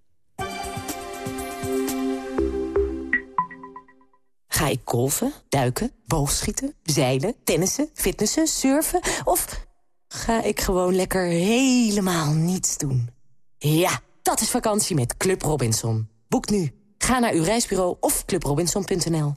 Ga ik golven, duiken, boogschieten, zeilen, tennissen, fitnessen, surfen? Of ga ik gewoon lekker helemaal niets doen? Ja, dat is vakantie met Club Robinson. Boek nu. Ga naar uw reisbureau of clubrobinson.nl.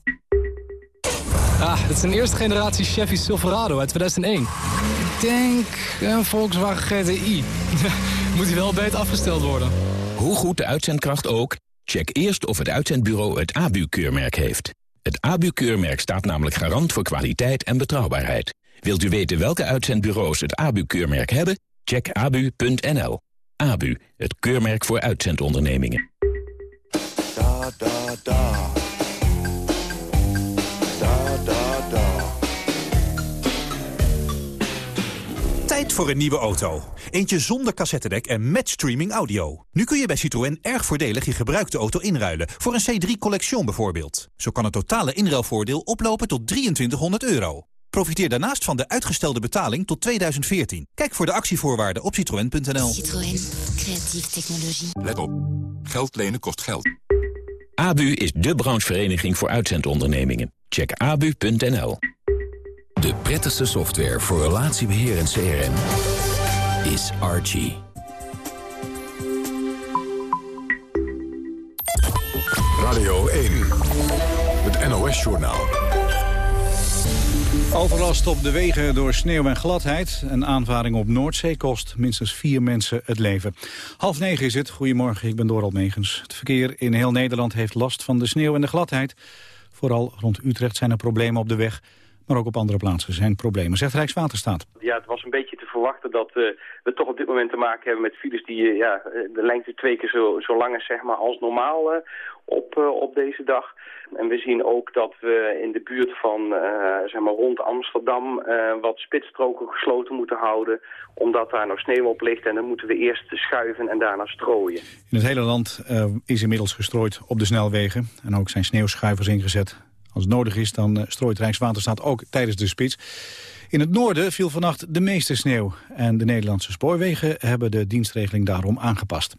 Ah, dit is een eerste generatie Chevy Silverado uit 2001. Ik denk een Volkswagen GTI. Moet hij wel beter afgesteld worden. Hoe goed de uitzendkracht ook, check eerst of het uitzendbureau het ABU-keurmerk heeft. Het ABU-keurmerk staat namelijk garant voor kwaliteit en betrouwbaarheid. Wilt u weten welke uitzendbureaus het ABU-keurmerk hebben? Check abu.nl. ABU, het keurmerk voor uitzendondernemingen. Da, da, da. Da, da, da. Tijd voor een nieuwe auto. Eentje zonder cassettedek en met streaming audio. Nu kun je bij Citroën erg voordelig je gebruikte auto inruilen. Voor een C3 Collection bijvoorbeeld. Zo kan het totale inruilvoordeel oplopen tot 2300 euro. Profiteer daarnaast van de uitgestelde betaling tot 2014. Kijk voor de actievoorwaarden op citroën.nl. Citroën. Creatieve technologie. Let op. Geld lenen kost geld. ABU is de branchevereniging voor uitzendondernemingen. Check abu.nl. De prettigste software voor relatiebeheer en CRM is Archie. Radio 1. Het NOS-journaal. Overlast op de wegen door sneeuw en gladheid. Een aanvaring op Noordzee kost minstens vier mensen het leven. Half negen is het. Goedemorgen, ik ben Doral Megens. Het verkeer in heel Nederland heeft last van de sneeuw en de gladheid. Vooral rond Utrecht zijn er problemen op de weg. Maar ook op andere plaatsen zijn problemen, zegt Rijkswaterstaat. Ja, het was een beetje te verwachten dat uh, we toch op dit moment te maken hebben met files die uh, ja, de lengte twee keer zo, zo lang is zeg maar, als normaal uh, op, op deze dag. En we zien ook dat we in de buurt van, zeg maar rond Amsterdam, wat spitsstroken gesloten moeten houden. Omdat daar nog sneeuw op ligt en dan moeten we eerst schuiven en daarna strooien. In het hele land is inmiddels gestrooid op de snelwegen. En ook zijn sneeuwschuivers ingezet. Als het nodig is, dan strooit Rijkswaterstaat ook tijdens de spits. In het noorden viel vannacht de meeste sneeuw. En de Nederlandse spoorwegen hebben de dienstregeling daarom aangepast.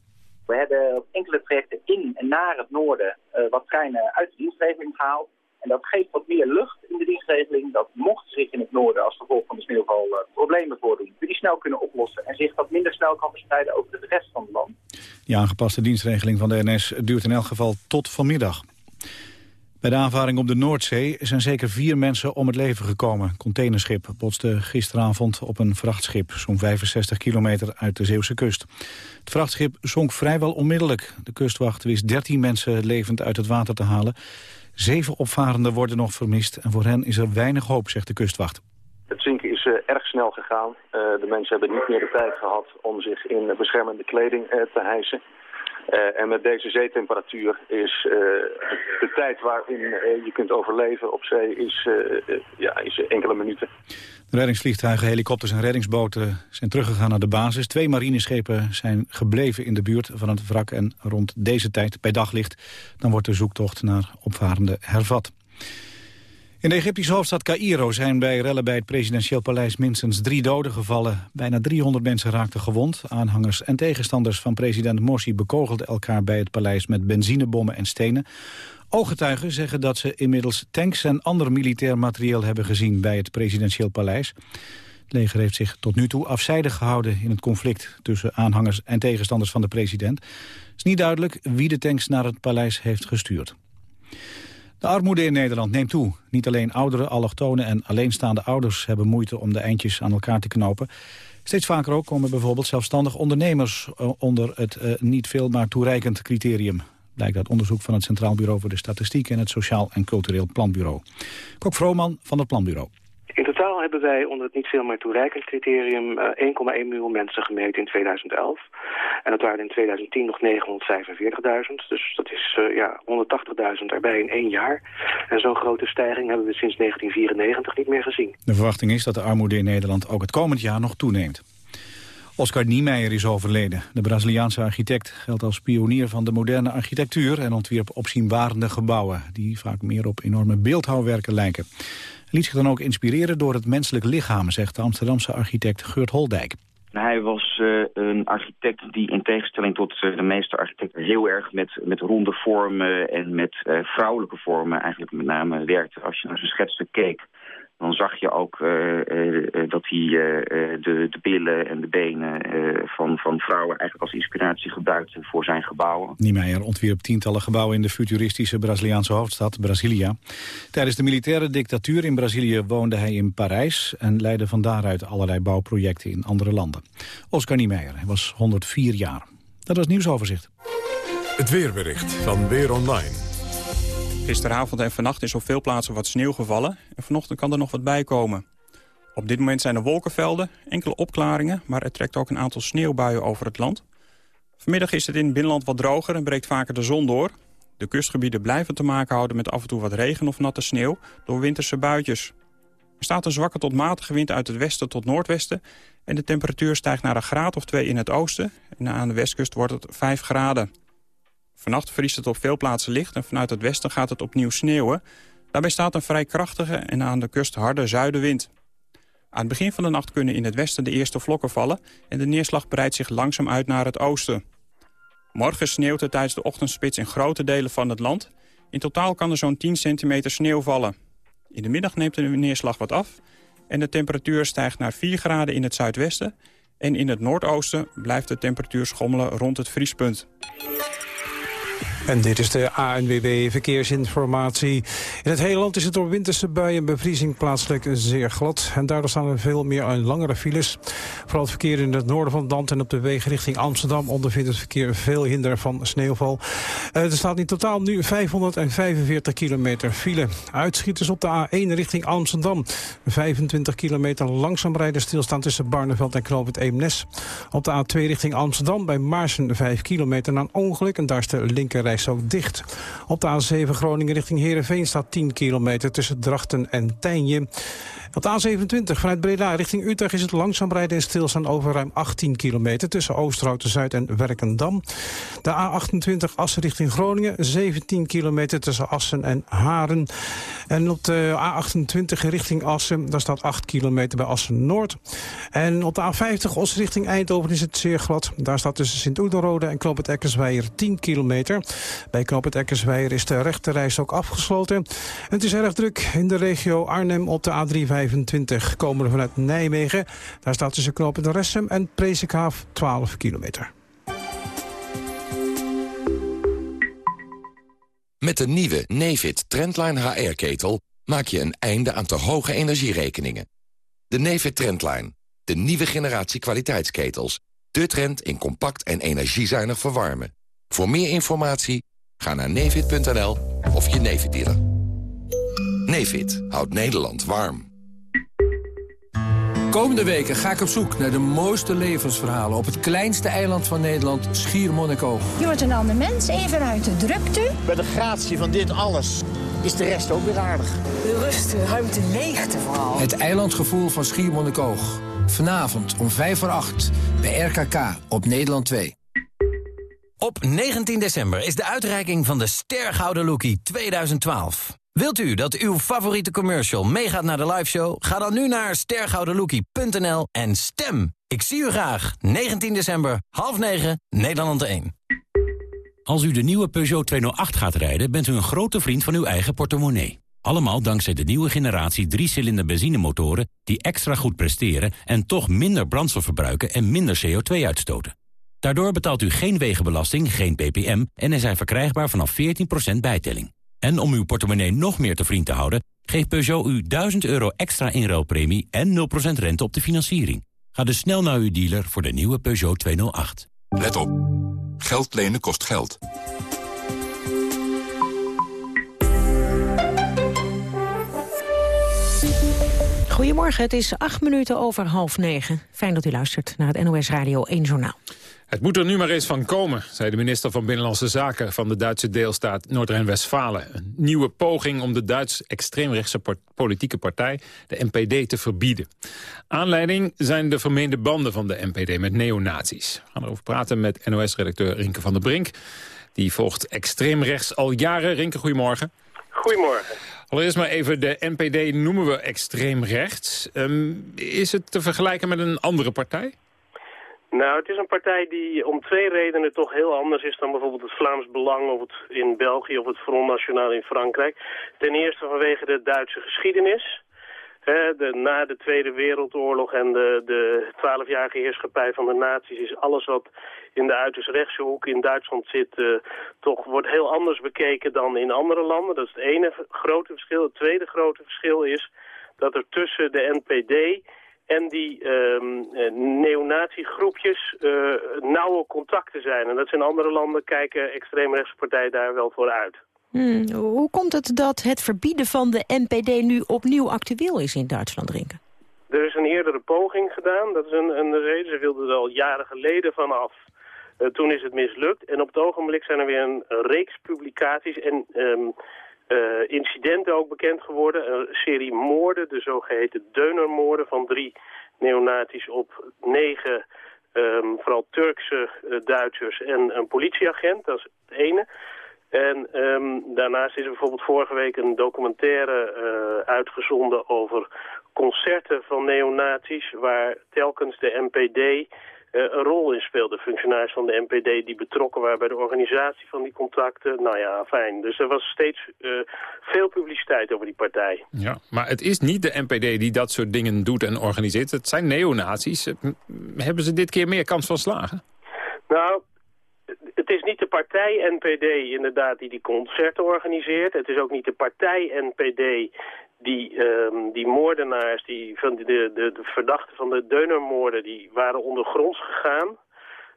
We hebben op enkele trajecten in en naar het noorden uh, wat treinen uit de dienstregeling gehaald. En dat geeft wat meer lucht in de dienstregeling. Dat mocht zich in het noorden als gevolg van de sneeuwval uh, problemen voordoen. We die snel kunnen oplossen en zich wat minder snel kan verspreiden over de rest van het land. Die aangepaste dienstregeling van de NS duurt in elk geval tot vanmiddag. Bij de aanvaring op de Noordzee zijn zeker vier mensen om het leven gekomen. Containerschip botste gisteravond op een vrachtschip... zo'n 65 kilometer uit de Zeeuwse kust. Het vrachtschip zonk vrijwel onmiddellijk. De kustwacht wist 13 mensen levend uit het water te halen. Zeven opvarenden worden nog vermist... en voor hen is er weinig hoop, zegt de kustwacht. Het zinken is uh, erg snel gegaan. Uh, de mensen hebben niet meer de tijd gehad om zich in beschermende kleding uh, te hijsen. Uh, en met deze zeetemperatuur is uh, de tijd waarin uh, je kunt overleven op zee is, ja, is enkele minuten. Reddingsvliegtuigen, helikopters en reddingsboten zijn teruggegaan naar de basis. Twee marineschepen zijn gebleven in de buurt van het wrak. En rond deze tijd, bij daglicht, dan wordt de zoektocht naar opvarenden hervat. In de Egyptische hoofdstad Cairo zijn bij rellen bij het presidentieel paleis minstens drie doden gevallen. Bijna 300 mensen raakten gewond. Aanhangers en tegenstanders van president Morsi bekogelden elkaar bij het paleis met benzinebommen en stenen. Ooggetuigen zeggen dat ze inmiddels tanks en ander militair materieel hebben gezien bij het presidentieel paleis. Het leger heeft zich tot nu toe afzijdig gehouden in het conflict tussen aanhangers en tegenstanders van de president. Het is niet duidelijk wie de tanks naar het paleis heeft gestuurd. De armoede in Nederland neemt toe. Niet alleen ouderen, allochtonen en alleenstaande ouders hebben moeite om de eindjes aan elkaar te knopen. Steeds vaker ook komen bijvoorbeeld zelfstandig ondernemers eh, onder het uh, niet veel maar toereikend criterium. Blijkt uit onderzoek van het Centraal Bureau voor de Statistiek en het Sociaal en Cultureel Planbureau. Kok Vrooman van het Planbureau. In totaal hebben wij onder het niet veel maar toereikend criterium uh, 1,1 miljoen mensen gemeten in 2011. En dat waren in 2010 nog 945.000. Dus dat is uh, ja, 180.000 erbij in één jaar. En zo'n grote stijging hebben we sinds 1994 niet meer gezien. De verwachting is dat de armoede in Nederland ook het komend jaar nog toeneemt. Oscar Niemeyer is overleden. De Braziliaanse architect geldt als pionier van de moderne architectuur... en ontwierp opzienbarende gebouwen... die vaak meer op enorme beeldhouwwerken lijken liet zich dan ook inspireren door het menselijk lichaam, zegt de Amsterdamse architect Geurt Holdijk. Hij was uh, een architect die in tegenstelling tot uh, de meeste architecten heel erg met, met ronde vormen en met uh, vrouwelijke vormen eigenlijk met name werkte. Als je naar zijn schetsen keek, dan zag je ook uh, uh, dat hij uh, de, de billen en de benen van, van vrouwen eigenlijk als inspiratie gebruikte voor zijn gebouwen. Niemeyer ontwierp tientallen gebouwen in de futuristische Braziliaanse hoofdstad Brasilia. Tijdens de militaire dictatuur in Brazilië woonde hij in Parijs en leidde van daaruit allerlei bouwprojecten in andere landen. Oscar Niemeyer, hij was 104 jaar. Dat was nieuwsoverzicht. Het weerbericht van Weer Online. Gisteravond en vannacht is op veel plaatsen wat sneeuw gevallen... en vanochtend kan er nog wat bij komen. Op dit moment zijn er wolkenvelden, enkele opklaringen... maar er trekt ook een aantal sneeuwbuien over het land. Vanmiddag is het in het binnenland wat droger en breekt vaker de zon door. De kustgebieden blijven te maken houden met af en toe wat regen of natte sneeuw... door winterse buitjes. Er staat een zwakke tot matige wind uit het westen tot noordwesten... en de temperatuur stijgt naar een graad of twee in het oosten. En aan de westkust wordt het 5 graden. Vannacht vriest het op veel plaatsen licht en vanuit het westen gaat het opnieuw sneeuwen. Daarbij staat een vrij krachtige en aan de kust harde zuidenwind. Aan het begin van de nacht kunnen in het westen de eerste vlokken vallen... en de neerslag breidt zich langzaam uit naar het oosten. Morgen sneeuwt het tijdens de ochtendspits in grote delen van het land. In totaal kan er zo'n 10 centimeter sneeuw vallen. In de middag neemt de neerslag wat af... en de temperatuur stijgt naar 4 graden in het zuidwesten... en in het noordoosten blijft de temperatuur schommelen rond het vriespunt. En dit is de ANWB Verkeersinformatie. In het hele land is het door winterse buien en bevriezing plaatselijk zeer glad. En daardoor staan er veel meer en langere files. Vooral het verkeer in het noorden van het land en op de wegen richting Amsterdam... ondervindt het verkeer veel hinder van sneeuwval. Uh, er staat in totaal nu 545 kilometer file. Uitschieters op de A1 richting Amsterdam. 25 kilometer langzaam rijden stilstaan tussen Barneveld en Knoop het Eemnes. Op de A2 richting Amsterdam bij Maarsen 5 kilometer na een ongeluk. En daar is de linkerrij ook dicht. Op de A7 Groningen richting Heerenveen staat 10 kilometer tussen Drachten en Tijnje. Op de A27 vanuit Breda richting Utrecht is het langzaam rijden en stilstaan over ruim 18 kilometer tussen Oosterhouten Zuid en Werkendam. De A28 Assen richting Groningen, 17 kilometer tussen Assen en Haren. En op de A28 richting Assen, daar staat 8 kilometer bij Assen Noord. En op de A50 Os richting Eindhoven is het zeer glad. Daar staat tussen Sint-Oederode en Knoop Eckersweijer 10 kilometer. Bij Knoop het Eckersweijer is de rechterreis ook afgesloten. het is erg druk in de regio Arnhem op de A3 25 komen vanuit Nijmegen. Daar staat tussen de Ressem en Presikhaaf 12 kilometer. Met de nieuwe Nefit Trendline HR-ketel maak je een einde aan te hoge energierekeningen. De Nefit Trendline, de nieuwe generatie kwaliteitsketels. De trend in compact en energiezuinig verwarmen. Voor meer informatie ga naar nefit.nl of je Nefit dealer. Nefit houdt Nederland warm. Komende weken ga ik op zoek naar de mooiste levensverhalen... op het kleinste eiland van Nederland, Schiermonnikoog. Je wordt een ander mens, even uit de drukte. Bij de gratie van dit alles is de rest ook weer aardig. De rust, de ruimte, leegte vooral. Het eilandgevoel van Schiermonnikoog. Vanavond om 5 voor 8 bij RKK op Nederland 2. Op 19 december is de uitreiking van de Stergouden Lookie 2012. Wilt u dat uw favoriete commercial meegaat naar de liveshow? Ga dan nu naar stergoudenlookie.nl en stem. Ik zie u graag. 19 december, half 9, Nederland 1. Als u de nieuwe Peugeot 208 gaat rijden... bent u een grote vriend van uw eigen portemonnee. Allemaal dankzij de nieuwe generatie 3-cilinder benzinemotoren... die extra goed presteren en toch minder brandstof verbruiken... en minder CO2 uitstoten. Daardoor betaalt u geen wegenbelasting, geen ppm... en er zijn verkrijgbaar vanaf 14% bijtelling. En om uw portemonnee nog meer te vriend te houden... geeft Peugeot u 1000 euro extra inruilpremie en 0% rente op de financiering. Ga dus snel naar uw dealer voor de nieuwe Peugeot 208. Let op. Geld lenen kost geld. Goedemorgen, het is acht minuten over half negen. Fijn dat u luistert naar het NOS Radio 1 Journaal. Het moet er nu maar eens van komen, zei de minister van Binnenlandse Zaken van de Duitse deelstaat Noord-Rijn-Westfalen. Een nieuwe poging om de Duits extreemrechtse politieke partij, de NPD, te verbieden. Aanleiding zijn de vermeende banden van de NPD met neonazies. We gaan erover praten met NOS-redacteur Rinke van der Brink. Die volgt extreemrechts al jaren. Rinke, goedemorgen. Goedemorgen. Allereerst maar even, de NPD noemen we extreem rechts. Ehm, is het te vergelijken met een andere partij? Nou, het is een partij die om twee redenen toch heel anders is dan bijvoorbeeld het Vlaams Belang of het in België of het Front National in Frankrijk. Ten eerste vanwege de Duitse geschiedenis. de, na de Tweede Wereldoorlog en de, 12-jarige heerschappij van de nazi's is alles wat in de uiterst rechtse hoek in Duitsland zit, uh, toch wordt heel anders bekeken dan in andere landen. Dat is het ene grote verschil. Het tweede grote verschil is dat er tussen de NPD en die um, neonatiegroepjes uh, nauwe contacten zijn. En dat in andere landen kijken extreemrechtse partijen daar wel voor uit. Hmm, hoe komt het dat het verbieden van de NPD nu opnieuw actueel is in Duitsland, Rinken? Er is een eerdere poging gedaan, dat is een, een reden. Ze wilden er al jaren geleden vanaf. Uh, toen is het mislukt. En op het ogenblik zijn er weer een, reeks publicaties. En um, incidenten ook bekend geworden. Een serie moorden, de zogeheten Deunermoorden van drie neonaties op negen... Um, vooral Turkse Duitsers en een politieagent, dat is het ene. En um, daarnaast is er bijvoorbeeld vorige week een documentaire uh, uitgezonden over concerten van neonaties... waar telkens de NPD een rol in speelde. Functionaris van de NPD die betrokken waren bij de organisatie van die contacten. Nou ja, fijn. Dus er was steeds uh, veel publiciteit over die partij. Ja, maar het is niet de NPD die dat soort dingen doet en organiseert. Het zijn neonaties. Hebben ze dit keer meer kans van slagen? Nou, het is niet de partij NPD inderdaad die die concerten organiseert. Het is ook niet de partij NPD die, um, die moordenaars, die, van de, de, de verdachten van de Deunermoorden, die waren ondergronds gegaan.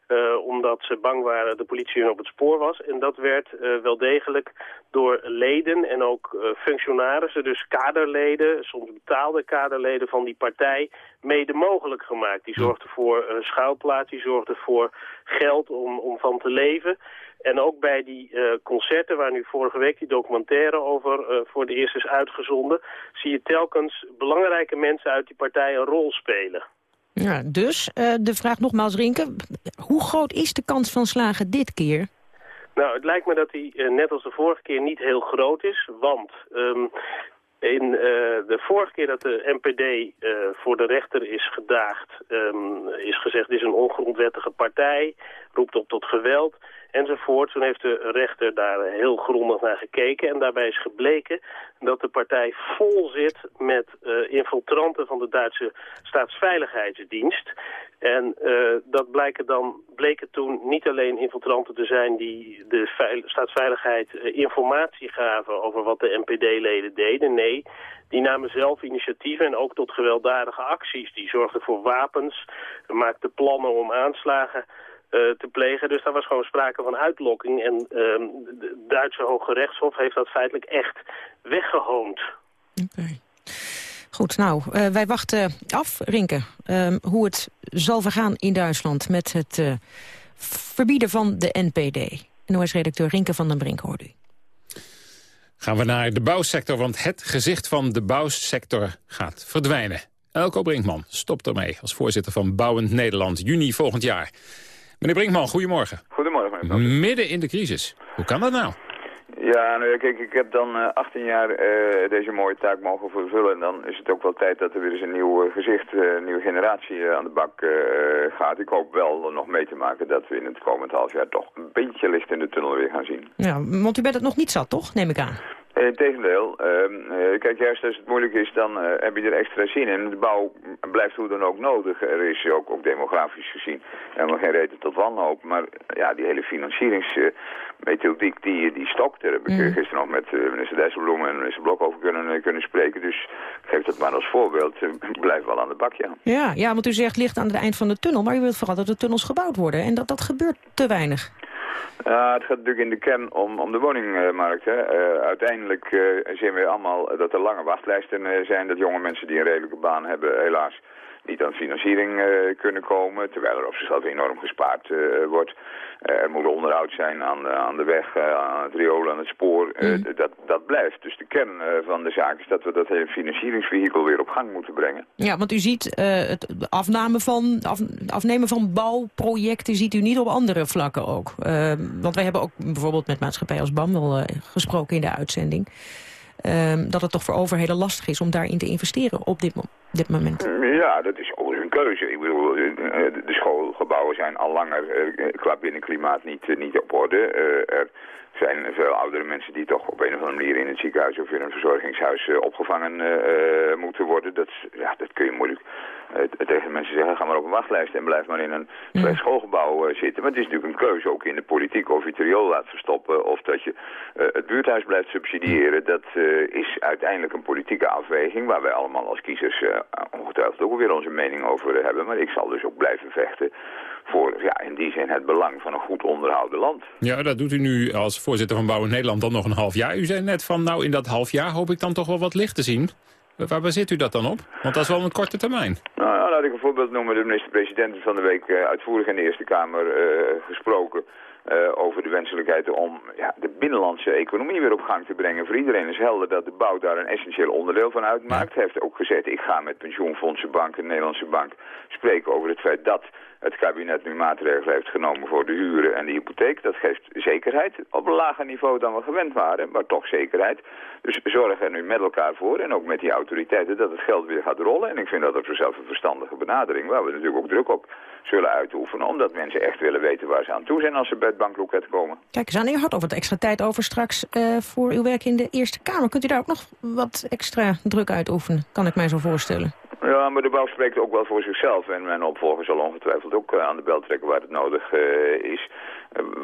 Uh, omdat ze bang waren dat de politie hun op het spoor was. En dat werd uh, wel degelijk door leden en ook uh, functionarissen, dus kaderleden, soms betaalde kaderleden van die partij, mede mogelijk gemaakt. Die zorgden voor een schuilplaats, die zorgden voor geld om, om van te leven. En ook bij die concerten, waar nu vorige week die documentaire over voor de eerste is uitgezonden, zie je telkens belangrijke mensen uit die partij een rol spelen. Ja, dus uh, de vraag nogmaals, Rinke. Hoe groot is de kans van slagen dit keer? Nou, het lijkt me dat die net als de vorige keer niet heel groot is. Want um, in uh, de vorige keer dat de NPD voor de rechter is gedaagd... Um, is gezegd, dit is een ongrondwettige partij, roept op tot geweld enzovoort. Toen heeft de rechter daar heel grondig naar gekeken. En daarbij is gebleken dat de partij vol zit met uh, infiltranten van de Duitse staatsveiligheidsdienst. En uh, dat blijken dan, bleken toen niet alleen infiltranten te zijn die de staatsveiligheid uh, informatie gaven over wat de NPD-leden deden. Nee, die namen zelf initiatieven en ook tot gewelddadige acties. Die zorgden voor wapens, maakten plannen om aanslagen te plegen. Dus daar was gewoon sprake van uitlokking. En uh, de Duitse Hoge Rechtshof heeft dat feitelijk echt weggehoond. Oké. Okay. Goed, nou, uh, wij wachten af, Rinke, uh, hoe het zal vergaan in Duitsland... met het uh, verbieden van de NPD. NOS-redacteur Rinke van den Brink hoorde u. Gaan we naar de bouwsector, want het gezicht van de bouwsector gaat verdwijnen. Elko Brinkman stopt ermee als voorzitter van Bouwend Nederland juni volgend jaar. Meneer Brinkman, goedemorgen. Goedemorgen, meneer Midden in de crisis. Hoe kan dat nou? Ja, nou, kijk, ik heb dan uh, 18 jaar uh, deze mooie taak mogen vervullen. En dan is het ook wel tijd dat er weer eens een nieuw uh, gezicht, een nieuwe generatie aan de bak gaat. Ik hoop wel nog mee te maken dat we in het komend half jaar toch een beetje licht in de tunnel weer gaan zien. Ja, want u bent het nog niet zat, toch? Neem ik aan. Integendeel. Uh, kijk, juist als het moeilijk is, dan uh, heb je er extra zin in. De bouw blijft hoe dan ook nodig. Er is ook, ook demografisch gezien helemaal geen reden tot wanhoop. Maar ja, die hele financieringsmethodiek die, die stokt. Daar heb ik mm. gisteren nog met minister Dijsselbloem en minister Blok over kunnen, kunnen spreken. Dus geef dat maar als voorbeeld. Ik blijf wel aan de bak, ja. ja. Ja, want u zegt licht aan het eind van de tunnel. Maar u wilt vooral dat de tunnels gebouwd worden. En dat, dat gebeurt te weinig. Uh, het gaat natuurlijk in de kern om, om de woningmarkt. Hè. Uh, uiteindelijk uh, zien we allemaal dat er lange wachtlijsten zijn. Dat jonge mensen die een redelijke baan hebben helaas niet aan financiering kunnen komen. Terwijl er op zichzelf enorm gespaard wordt. er moet onderhoud zijn aan, aan de weg, aan het riool, aan het spoor. Mm. dat, dat blijft. Dus de kern van de zaak is dat we dat hele financieringsvehikel weer op gang moeten brengen. Ja, want u ziet het afname van, af, afnemen van bouwprojecten ziet u niet op andere vlakken ook. want wij hebben ook bijvoorbeeld met maatschappij als BAM wel gesproken in de uitzending. Um, dat het toch voor overheden lastig is om daarin te investeren op dit, moment. Ja, dat is ook een keuze. Ik bedoel, de schoolgebouwen zijn al langer uh, qua binnenklimaat niet, niet op orde. Er zijn veel oudere mensen die toch op een of andere manier in het ziekenhuis of in een verzorgingshuis opgevangen moeten worden. Dat, ja, dat kun je moeilijk tegen mensen zeggen, ga maar op een wachtlijst en blijf maar in een schoolgebouw zitten. Maar het is natuurlijk een keuze, ook in de politiek, of je het riool laat verstoppen of dat je het buurthuis blijft subsidiëren. Dat is uiteindelijk een politieke afweging waar wij allemaal als kiezers ongetwijfeld ook weer onze mening over hebben. Maar ik zal dus ook blijven vechten voor ja, in die zin het belang van een goed onderhouden land. Ja, dat doet u nu als voorzitter van Bouwen Nederland dan nog een half jaar. U zei net van, nou in dat half jaar hoop ik dan toch wel wat licht te zien. Waar zit u dat dan op? Want dat is wel een korte termijn. Nou laat ik een voorbeeld noemen. De minister-president heeft van de week uh, uitvoerig in de Eerste Kamer uh, gesproken... Uh, over de wenselijkheid om ja, de binnenlandse economie weer op gang te brengen. Voor iedereen is helder dat de bouw daar een essentieel onderdeel van uitmaakt. Hij heeft ook gezegd, ik ga met pensioenfondsenbank en Nederlandse bank spreken over het feit dat het kabinet nu maatregelen heeft genomen voor de huren en de hypotheek. Dat geeft zekerheid op een lager niveau dan we gewend waren, maar toch zekerheid. Dus we zorgen er nu met elkaar voor en ook met die autoriteiten dat het geld weer gaat rollen. En ik vind dat dat zelf een verstandige benadering, waar we natuurlijk ook druk op zullen uitoefenen. Omdat mensen echt willen weten waar ze aan toe zijn als ze bij het bankloket komen. Kijk eens aan, u had over het extra tijd over straks uh, voor uw werk in de Eerste Kamer. Kunt u daar ook nog wat extra druk uitoefenen, kan ik mij zo voorstellen? Ja, maar de bouw spreekt ook wel voor zichzelf. En mijn opvolger zal ongetwijfeld ook uh, aan de bel trekken waar het nodig uh, is.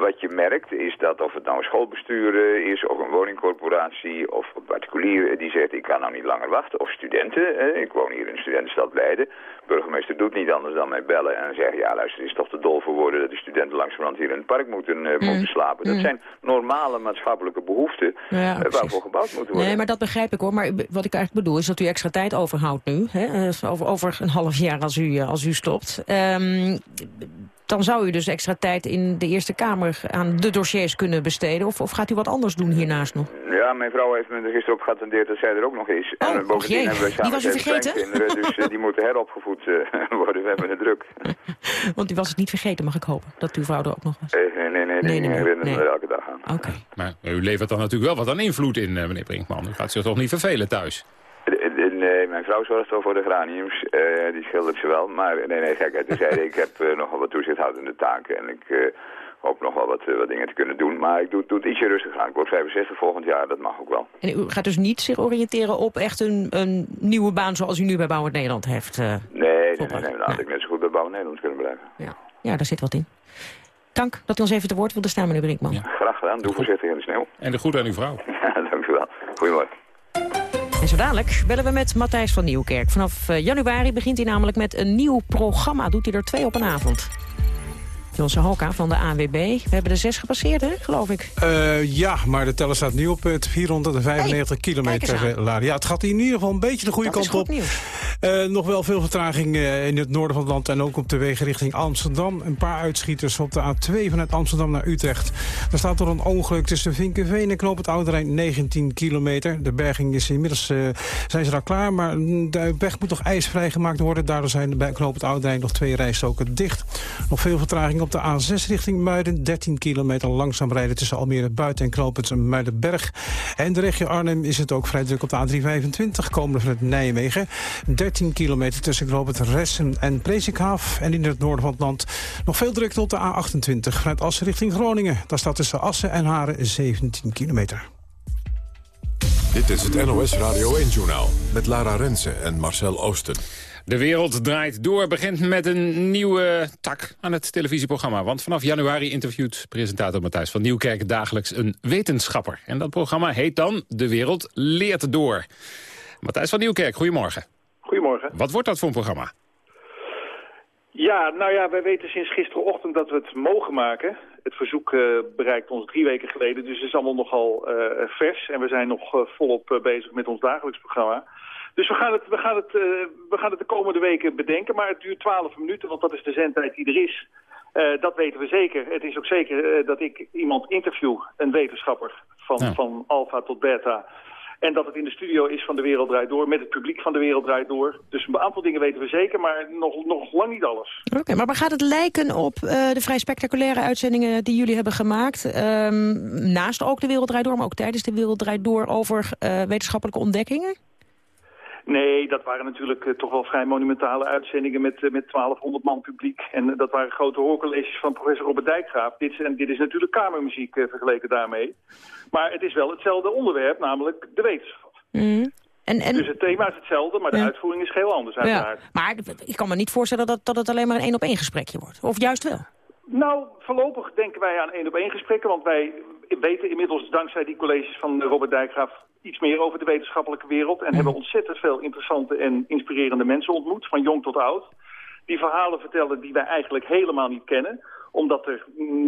Wat je merkt is dat of het nou een schoolbestuur is of een woningcorporatie of een particulier die zegt ik kan nou niet langer wachten. Of studenten, ik woon hier in de studentenstad Leiden. De burgemeester doet niet anders dan mij bellen en zeggen ja luister het is toch te dol voor woorden dat de studenten langzamerhand hier in het park moeten, mm. moeten slapen. Dat mm. zijn normale maatschappelijke behoeften ja, waarvoor gebouwd moeten worden. Nee, maar dat begrijp ik hoor. Maar wat ik eigenlijk bedoel is dat u extra tijd overhoudt nu. Hè? over, over een half jaar als u, als u stopt. Um, dan zou u dus extra tijd in de Eerste Kamer aan de dossiers kunnen besteden. Of, of gaat u wat anders doen hiernaast nog? Ja, mijn vrouw heeft me er gisteren op geattendeerd dat zij er ook nog is. Oh, en bovendien hebben we samen die vergeten? kinderen, dus uh, die moeten heropgevoed uh, worden. We hebben het druk. Want u was het niet vergeten, mag ik hopen, dat uw vrouw er ook nog was? Uh, nee, nee, nee, nee, die herinneren nee. er elke dag aan. Oké. Maar u levert dan natuurlijk wel wat aan invloed in, meneer Brinkman. U gaat zich toch niet vervelen thuis? Nee, mijn vrouw zorgt wel voor de graniums. Uh, die schildert ze wel. Maar nee, nee, gekheid terzijde. ik heb uh, nog wel wat toezichthoudende taken. En ik uh, hoop nog wel wat, wat dingen te kunnen doen. Maar ik doe, doe het ietsje rustig aan. Ik word 65 volgend jaar, dat mag ook wel. En u gaat dus niet zich oriënteren op echt een, een nieuwe baan zoals u nu bij Bouwend Nederland heeft? nee, nee, nee, nee, Dan had ik net zo goed bij Bouwend Nederland kunnen blijven. Ja. ja, daar zit wat in. Dank dat u ons even te woord wilde staan, meneer Brinkman. Ja. Graag gedaan. Doe voorzichtig in de sneeuw. En de groet aan uw vrouw. Ja, dank u wel. Goedemorgen. En zo dadelijk bellen we met Matthijs van Nieuwkerk. Vanaf eh, januari begint hij namelijk met een nieuw programma. Doet hij er twee op een avond. Jonse Hoka van de ANWB. We hebben de zes gepasseerd, hè, geloof ik. Uh, ja, maar de teller staat nu op het 495 hey, kilometer. Laar. Ja, het gaat in ieder geval een beetje de goede dat kant op. Uh, nog wel veel vertraging uh, in het noorden van het land en ook op de wegen richting Amsterdam. Een paar uitschieters op de A2 vanuit Amsterdam naar Utrecht. Er staat er een ongeluk tussen Vinkenveen en Knoop het Oude Rijn 19 kilometer. De berging is inmiddels, zijn ze daar klaar, maar de weg moet nog ijsvrij gemaakt worden. Daardoor zijn bij Knoop het Oude Rijn nog twee rijstoken dicht. Nog veel vertraging op de A6 richting Muiden. 13 kilometer langzaam rijden tussen Almere Buiten en Knoopend Muidenberg. En de regio Arnhem is het ook vrij druk op de A325, komende vanuit Nijmegen. 13 kilometer tussen Knoopend Ressen en Prezikhaaf. En in het noorden van het land nog veel drukte op de A28 vanuit Assen richting Groningen. Daar staat tussen Assen en Haren 17 kilometer. Dit is het NOS Radio 1-journaal met Lara Rensen en Marcel Oosten. De wereld draait door, begint met een nieuwe tak aan het televisieprogramma. Want vanaf januari interviewt presentator Matthijs van Nieuwkerk dagelijks een wetenschapper. En dat programma heet dan De Wereld Leert Door. Matthijs van Nieuwkerk, goedemorgen. Goedemorgen. Wat wordt dat voor een programma? Ja, nou ja, wij weten sinds gisterenochtend dat we het mogen maken. Het verzoek uh, bereikt ons drie weken geleden, dus het is allemaal nogal uh, vers. En we zijn nog uh, volop bezig met ons dagelijks programma. Dus we gaan, het, we, gaan het, we gaan het de komende weken bedenken, maar het duurt 12 minuten, want dat is de zendtijd die er is. Dat weten we zeker. Het is ook zeker dat ik iemand interview, een wetenschapper, van, ja. van alfa tot beta. En dat het in de studio is van De Wereld Draait Door, met het publiek van De Wereld Draait Door. Dus een aantal dingen weten we zeker, maar nog, nog lang niet alles. Oké, okay, maar waar gaat het lijken op uh, de vrij spectaculaire uitzendingen die jullie hebben gemaakt? Um, naast ook De Wereld Draait Door, maar ook tijdens De Wereld Draait Door over uh, wetenschappelijke ontdekkingen? Nee, dat waren natuurlijk uh, toch wel vrij monumentale uitzendingen met, uh, met 1200 man publiek. En uh, dat waren grote hoorcolleges van professor Robert Dijkgraaf. Dit, en dit is natuurlijk kamermuziek vergeleken daarmee. Maar het is wel hetzelfde onderwerp, namelijk de wetenschap. Mm. En, en... Dus het thema is hetzelfde, maar de ja. uitvoering is heel anders uiteraard. Ja. Maar ik kan me niet voorstellen dat, dat het alleen maar een één-op-één gesprekje wordt. Of juist wel? Nou, voorlopig denken wij aan één-op-één gesprekken, want wij weten inmiddels dankzij die colleges van Robert Dijkgraaf iets meer over de wetenschappelijke wereld. En mm. hebben ontzettend veel interessante en inspirerende mensen ontmoet, van jong tot oud. Die verhalen vertellen die wij eigenlijk helemaal niet kennen. omdat er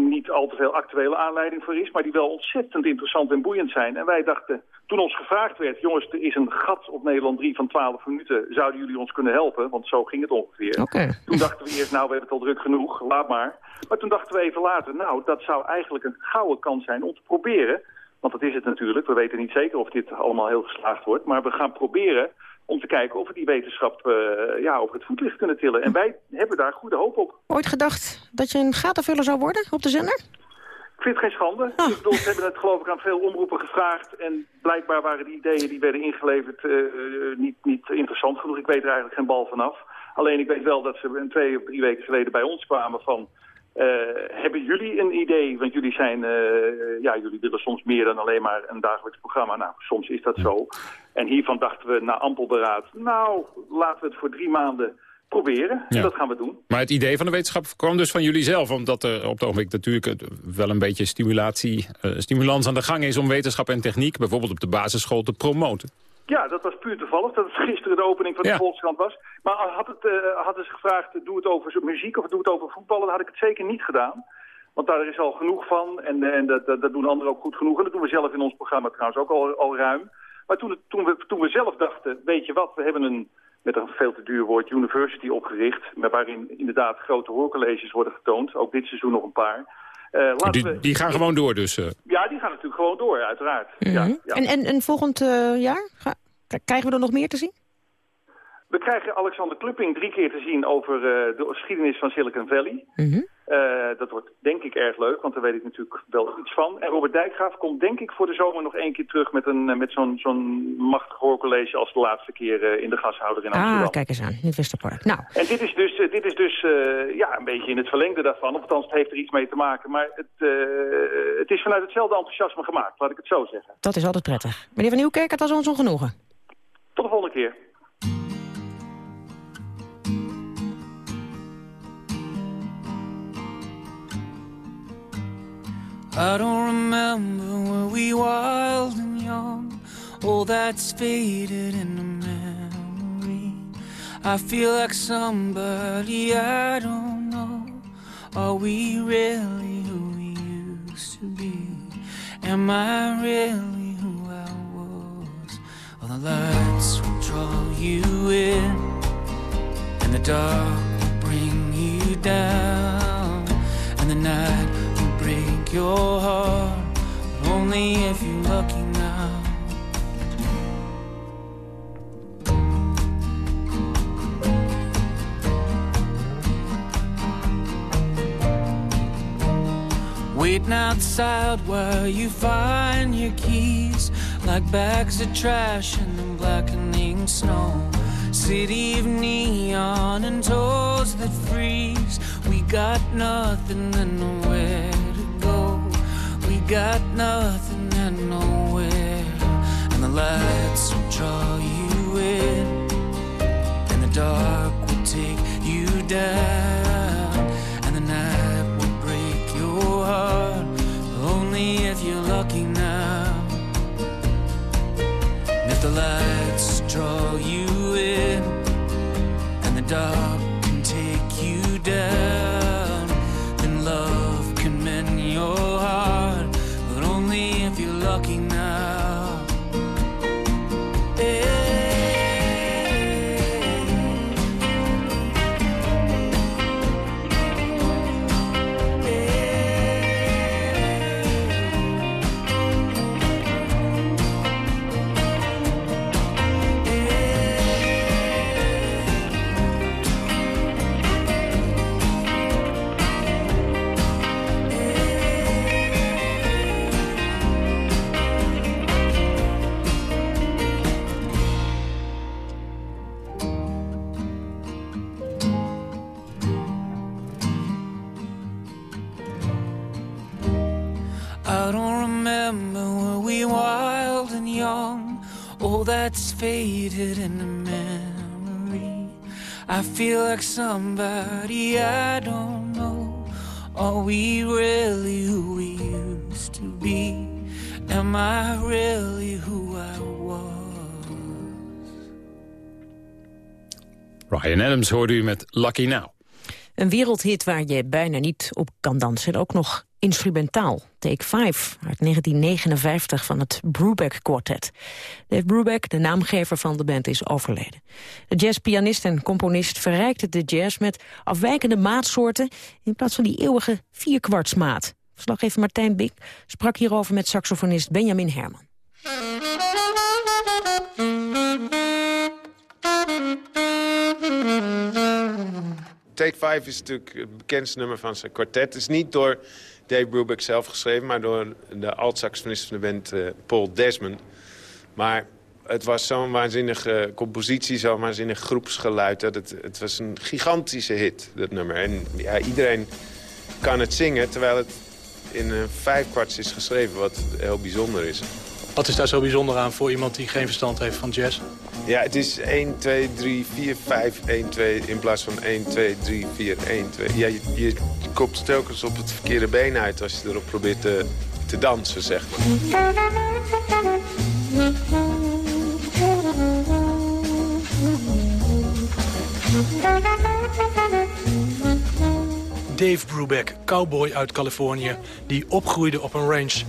niet al te veel actuele aanleiding voor is, maar die wel ontzettend interessant en boeiend zijn. En wij dachten, toen ons gevraagd werd, jongens, er is een gat op Nederland 3 van 12 minuten, zouden jullie ons kunnen helpen? Want zo ging het ongeveer. Toen dachten we eerst, nou, we hebben het al druk genoeg, laat maar. Maar toen dachten we even later, nou, dat zou eigenlijk een gouden kans zijn om te proberen. Want dat is het natuurlijk, we weten niet zeker of dit allemaal heel geslaagd wordt, maar we gaan proberen om te kijken of we die wetenschap uh, ja, over het voetlicht kunnen tillen. En wij hebben daar goede hoop op. Ooit gedacht dat je een gatenvuller zou worden op de zender? Ik vind het geen schande. Oh. Ik bedoel, ze hebben het geloof ik aan veel omroepen gevraagd. En blijkbaar waren die ideeën die werden ingeleverd uh, niet, niet interessant genoeg. Ik weet er eigenlijk geen bal vanaf. Alleen ik weet wel dat ze een twee of drie weken geleden bij ons kwamen van... Uh, hebben jullie een idee? Want jullie zijn, uh, ja, jullie willen soms meer dan alleen maar een dagelijks programma. Nou, soms is dat zo. En hiervan dachten we na ampel beraad, nou, laten we het voor drie maanden proberen. En dat gaan we doen. Maar het idee van de wetenschap kwam dus van jullie zelf. Omdat er op het ogenblik natuurlijk wel een beetje stimulatie, uh, stimulans aan de gang is... om wetenschap en techniek bijvoorbeeld op de basisschool te promoten. Ja, dat was puur toevallig. Dat het gisteren de opening van de ja. Volkskrant was. Maar had het, uh, hadden ze gevraagd, doe het over muziek of doe het over voetballen... dan had ik het zeker niet gedaan. Want daar is al genoeg van en, en dat, dat, dat, doen anderen ook goed genoeg. En dat doen we zelf in ons programma trouwens ook al, al ruim. Maar toen, toen, we, toen we zelf dachten, weet je wat, we hebben een met een veel te duur woord university opgericht... waarin inderdaad grote hoorcolleges worden getoond. Ook dit seizoen nog een paar. Uh, die, we... die, gaan gewoon door dus? Uh. Ja, die gaan natuurlijk gewoon door, uiteraard. Mm -hmm. ja, ja. En, en, en volgend uh, jaar, Ga, krijgen we er nog meer te zien? We krijgen Alexander Klupping drie keer te zien over de geschiedenis van Silicon Valley. Mm -hmm. Uh, dat wordt denk ik erg leuk, want daar weet ik natuurlijk wel iets van. En Robert Dijkgraaf komt denk ik voor de zomer nog één keer terug... met, een, met zo'n zo'n machtig hoorcollege als de laatste keer uh, in de gashouder in Amsterdam. Ah, kijk eens aan, in Westerpark. Nou. En dit is dus, dit is dus ja, een beetje in het verlengde daarvan. Of althans, het heeft er iets mee te maken. Maar het, het is vanuit hetzelfde enthousiasme gemaakt, laat ik het zo zeggen. Dat is altijd prettig. Meneer Van Nieuwkerk, het was ons ongenoegen. Tot de volgende keer. I don't remember when we wild and young. All that's faded in the memory. I feel like somebody I don't know. Are we really who we used to be? Am I really who I was? All the lights will draw you in, and the dark will bring you down, and the night your heart, but only if you're lucky now. Waiting outside while you find your keys, like bags of trash in the blackening snow. City of neon and toes that freeze. We got nothing and nowhere got nothing and nowhere, and the lights will draw you in, and the dark will take you down, faded in the memory. I feel like somebody I don't know. Are we really who we used to be? Am I really who I was? Ryan Adams hoorde u met Lucky Now. Een wereldhit waar je bijna niet op kan dansen. En ook nog instrumentaal. Take 5 uit 1959 van het Brubeck Quartet. Dave Brubeck, de naamgever van de band, is overleden. De jazzpianist en componist verrijkte de jazz met afwijkende maatsoorten... in plaats van die eeuwige vierkwartsmaat. Verslaggever Martijn Bik sprak hierover met saxofonist Benjamin Herman. Take 5 is natuurlijk het bekendste nummer van zijn kwartet. Het is niet door Dave Brubeck zelf geschreven... maar door de alt-saxofonist van de band uh, Paul Desmond. Maar het was zo'n waanzinnige compositie, zo'n waanzinnig groepsgeluid. Dat het, het was een gigantische hit, dat nummer. En ja, iedereen kan het zingen, terwijl het in een vijfkwarts is geschreven... wat heel bijzonder is. Wat is daar zo bijzonder aan voor iemand die geen verstand heeft van jazz? Ja, het is 1, 2, 3, 4, 5, 1, 2 in plaats van 1, 2, 3, 4, 1, 2. Ja, je, je komt telkens op het verkeerde been uit als je erop probeert te, te dansen, zeg maar. Dave Brubeck, cowboy uit Californië, die opgroeide op een range.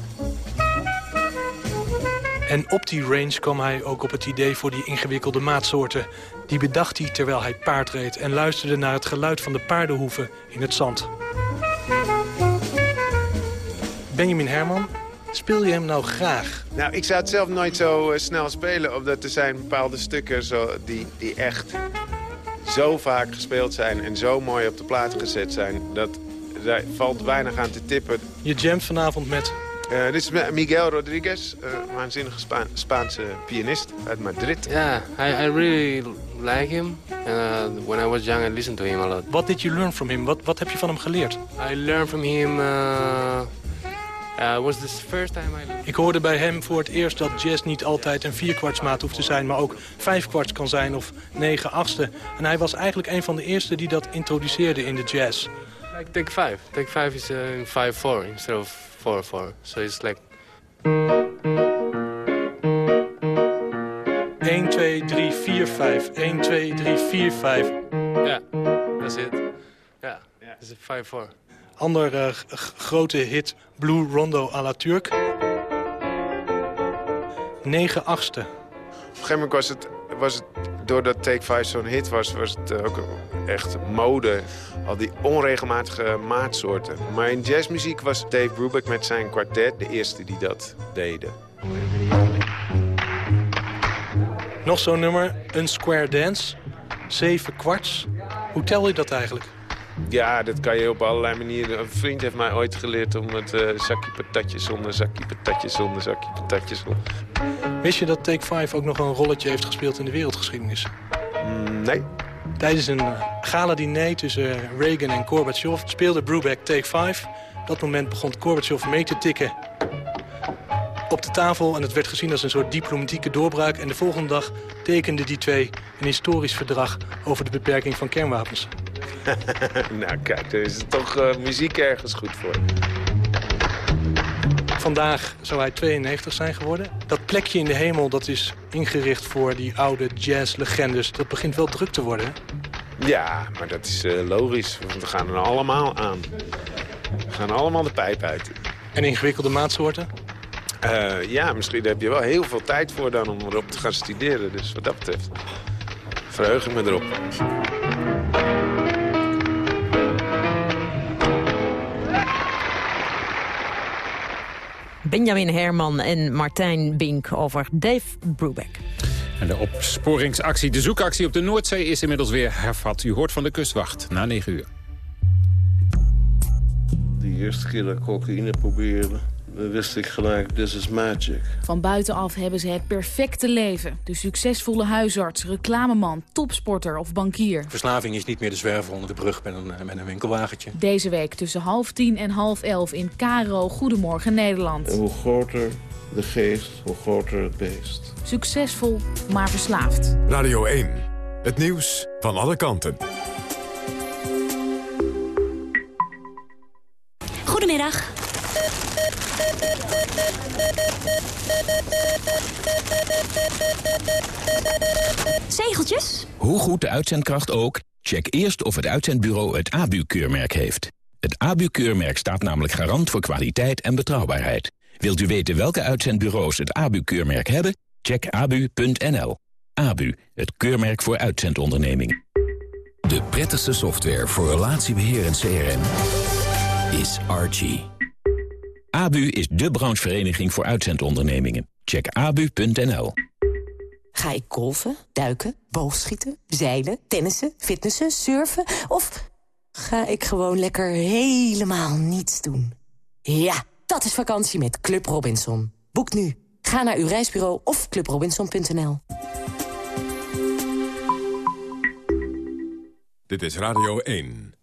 En op die range kwam hij ook op het idee voor die ingewikkelde maatsoorten. Die bedacht hij terwijl hij paard reed en luisterde naar het geluid van de paardenhoeven in het zand. Benjamin Herman, speel je hem nou graag? Nou, ik zou het zelf nooit zo uh, snel spelen, omdat er zijn bepaalde stukken zo, die, die echt zo vaak gespeeld zijn en zo mooi op de plaat gezet zijn. Dat daar valt weinig aan te tippen. Je jamt vanavond met uh, dit is Miguel Rodriguez, uh, waanzinnige Spa Spaanse pianist uit Madrid. Yeah, I, I really like him. Uh, when I was young, I listened to him a lot. What did you learn from him? Wat, wat heb je van hem geleerd? I learned from him... Uh, uh, was this first time I... Ik hoorde bij hem voor het eerst dat jazz niet altijd een vierkwartsmaat hoeft te zijn... maar ook vijfkwarts kan zijn of negen achtste. En hij was eigenlijk een van de eerste die dat introduceerde in de jazz. Like take five. Take five is uh, in five four instead of four four. So it's like. 1, 2, 3, 4, 5. 1, 2, 3, 4, 5. Ja, that's it. Ja, dat is 5 4. Ander uh, grote hit, Blue Rondo à la Turk. 9 achtste. Op een gegeven moment was het, was het doordat Take 5 zo'n hit was, was het ook echt mode. Al die onregelmatige maatsoorten. Maar in jazzmuziek was Dave Brubeck met zijn kwartet de eerste die dat deden. Nog zo'n nummer, een square dance, zeven kwarts. Hoe tel je dat eigenlijk? Ja, dat kan je op allerlei manieren. Een vriend heeft mij ooit geleerd om het uh, zakje patatjes zonder, zakje patatjes zonder, zakje patatjes zonder. Wist je dat Take 5 ook nog een rolletje heeft gespeeld in de wereldgeschiedenis? Mm, nee. Tijdens een gala-diner tussen Reagan en Gorbachev speelde Brubeck Take 5. Op dat moment begon Gorbachev mee te tikken op de tafel... en het werd gezien als een soort diplomatieke doorbraak. En de volgende dag tekenden die twee een historisch verdrag... over de beperking van kernwapens. nou kijk, daar is toch uh, muziek ergens goed voor. Vandaag zou hij 92 zijn geworden. Dat plekje in de hemel dat is ingericht voor die oude jazzlegendes. Dat begint wel druk te worden. Ja, maar dat is uh, logisch. Want we gaan er allemaal aan. We gaan allemaal de pijp uit. En ingewikkelde maatsoorten? Uh, ja, misschien heb je wel heel veel tijd voor dan om erop te gaan studeren. Dus wat dat betreft verheug ik me erop. Benjamin Herman en Martijn Bink over Dave Brubeck. En de opsporingsactie, de zoekactie op de Noordzee is inmiddels weer hervat. U hoort van de kustwacht na 9 uur. De eerste keer dat ik cocaïne probeerde, wist ik gelijk, this is magic. Van buitenaf hebben ze het perfecte leven. De succesvolle huisarts, reclameman, topsporter of bankier. Verslaving is niet meer de zwerver onder de brug met een, met een winkelwagentje. Deze week tussen half tien en half elf in Karo Goedemorgen Nederland. En hoe groter de geest, hoe groter het beest. Succesvol, maar verslaafd. Radio 1, het nieuws van alle kanten. Goedemiddag. Zegeltjes? Hoe goed de uitzendkracht ook, Check eerst of het uitzendbureau het ABU-keurmerk heeft. Het ABU-keurmerk staat namelijk garant voor kwaliteit en betrouwbaarheid. Wilt u weten welke uitzendbureaus het ABU-keurmerk hebben? Check abu.nl. ABU, het keurmerk voor uitzendondernemingen. De prettigste software voor relatiebeheer en CRM is Archie. ABU is de branchevereniging voor uitzendondernemingen. Check abu.nl. Ga ik golfen, duiken, boogschieten, zeilen, tennissen, fitnessen, surfen... of ga ik gewoon lekker helemaal niets doen? Ja, dat is vakantie met Club Robinson. Boek nu. Ga naar uw reisbureau of clubrobinson.nl. Dit is Radio 1.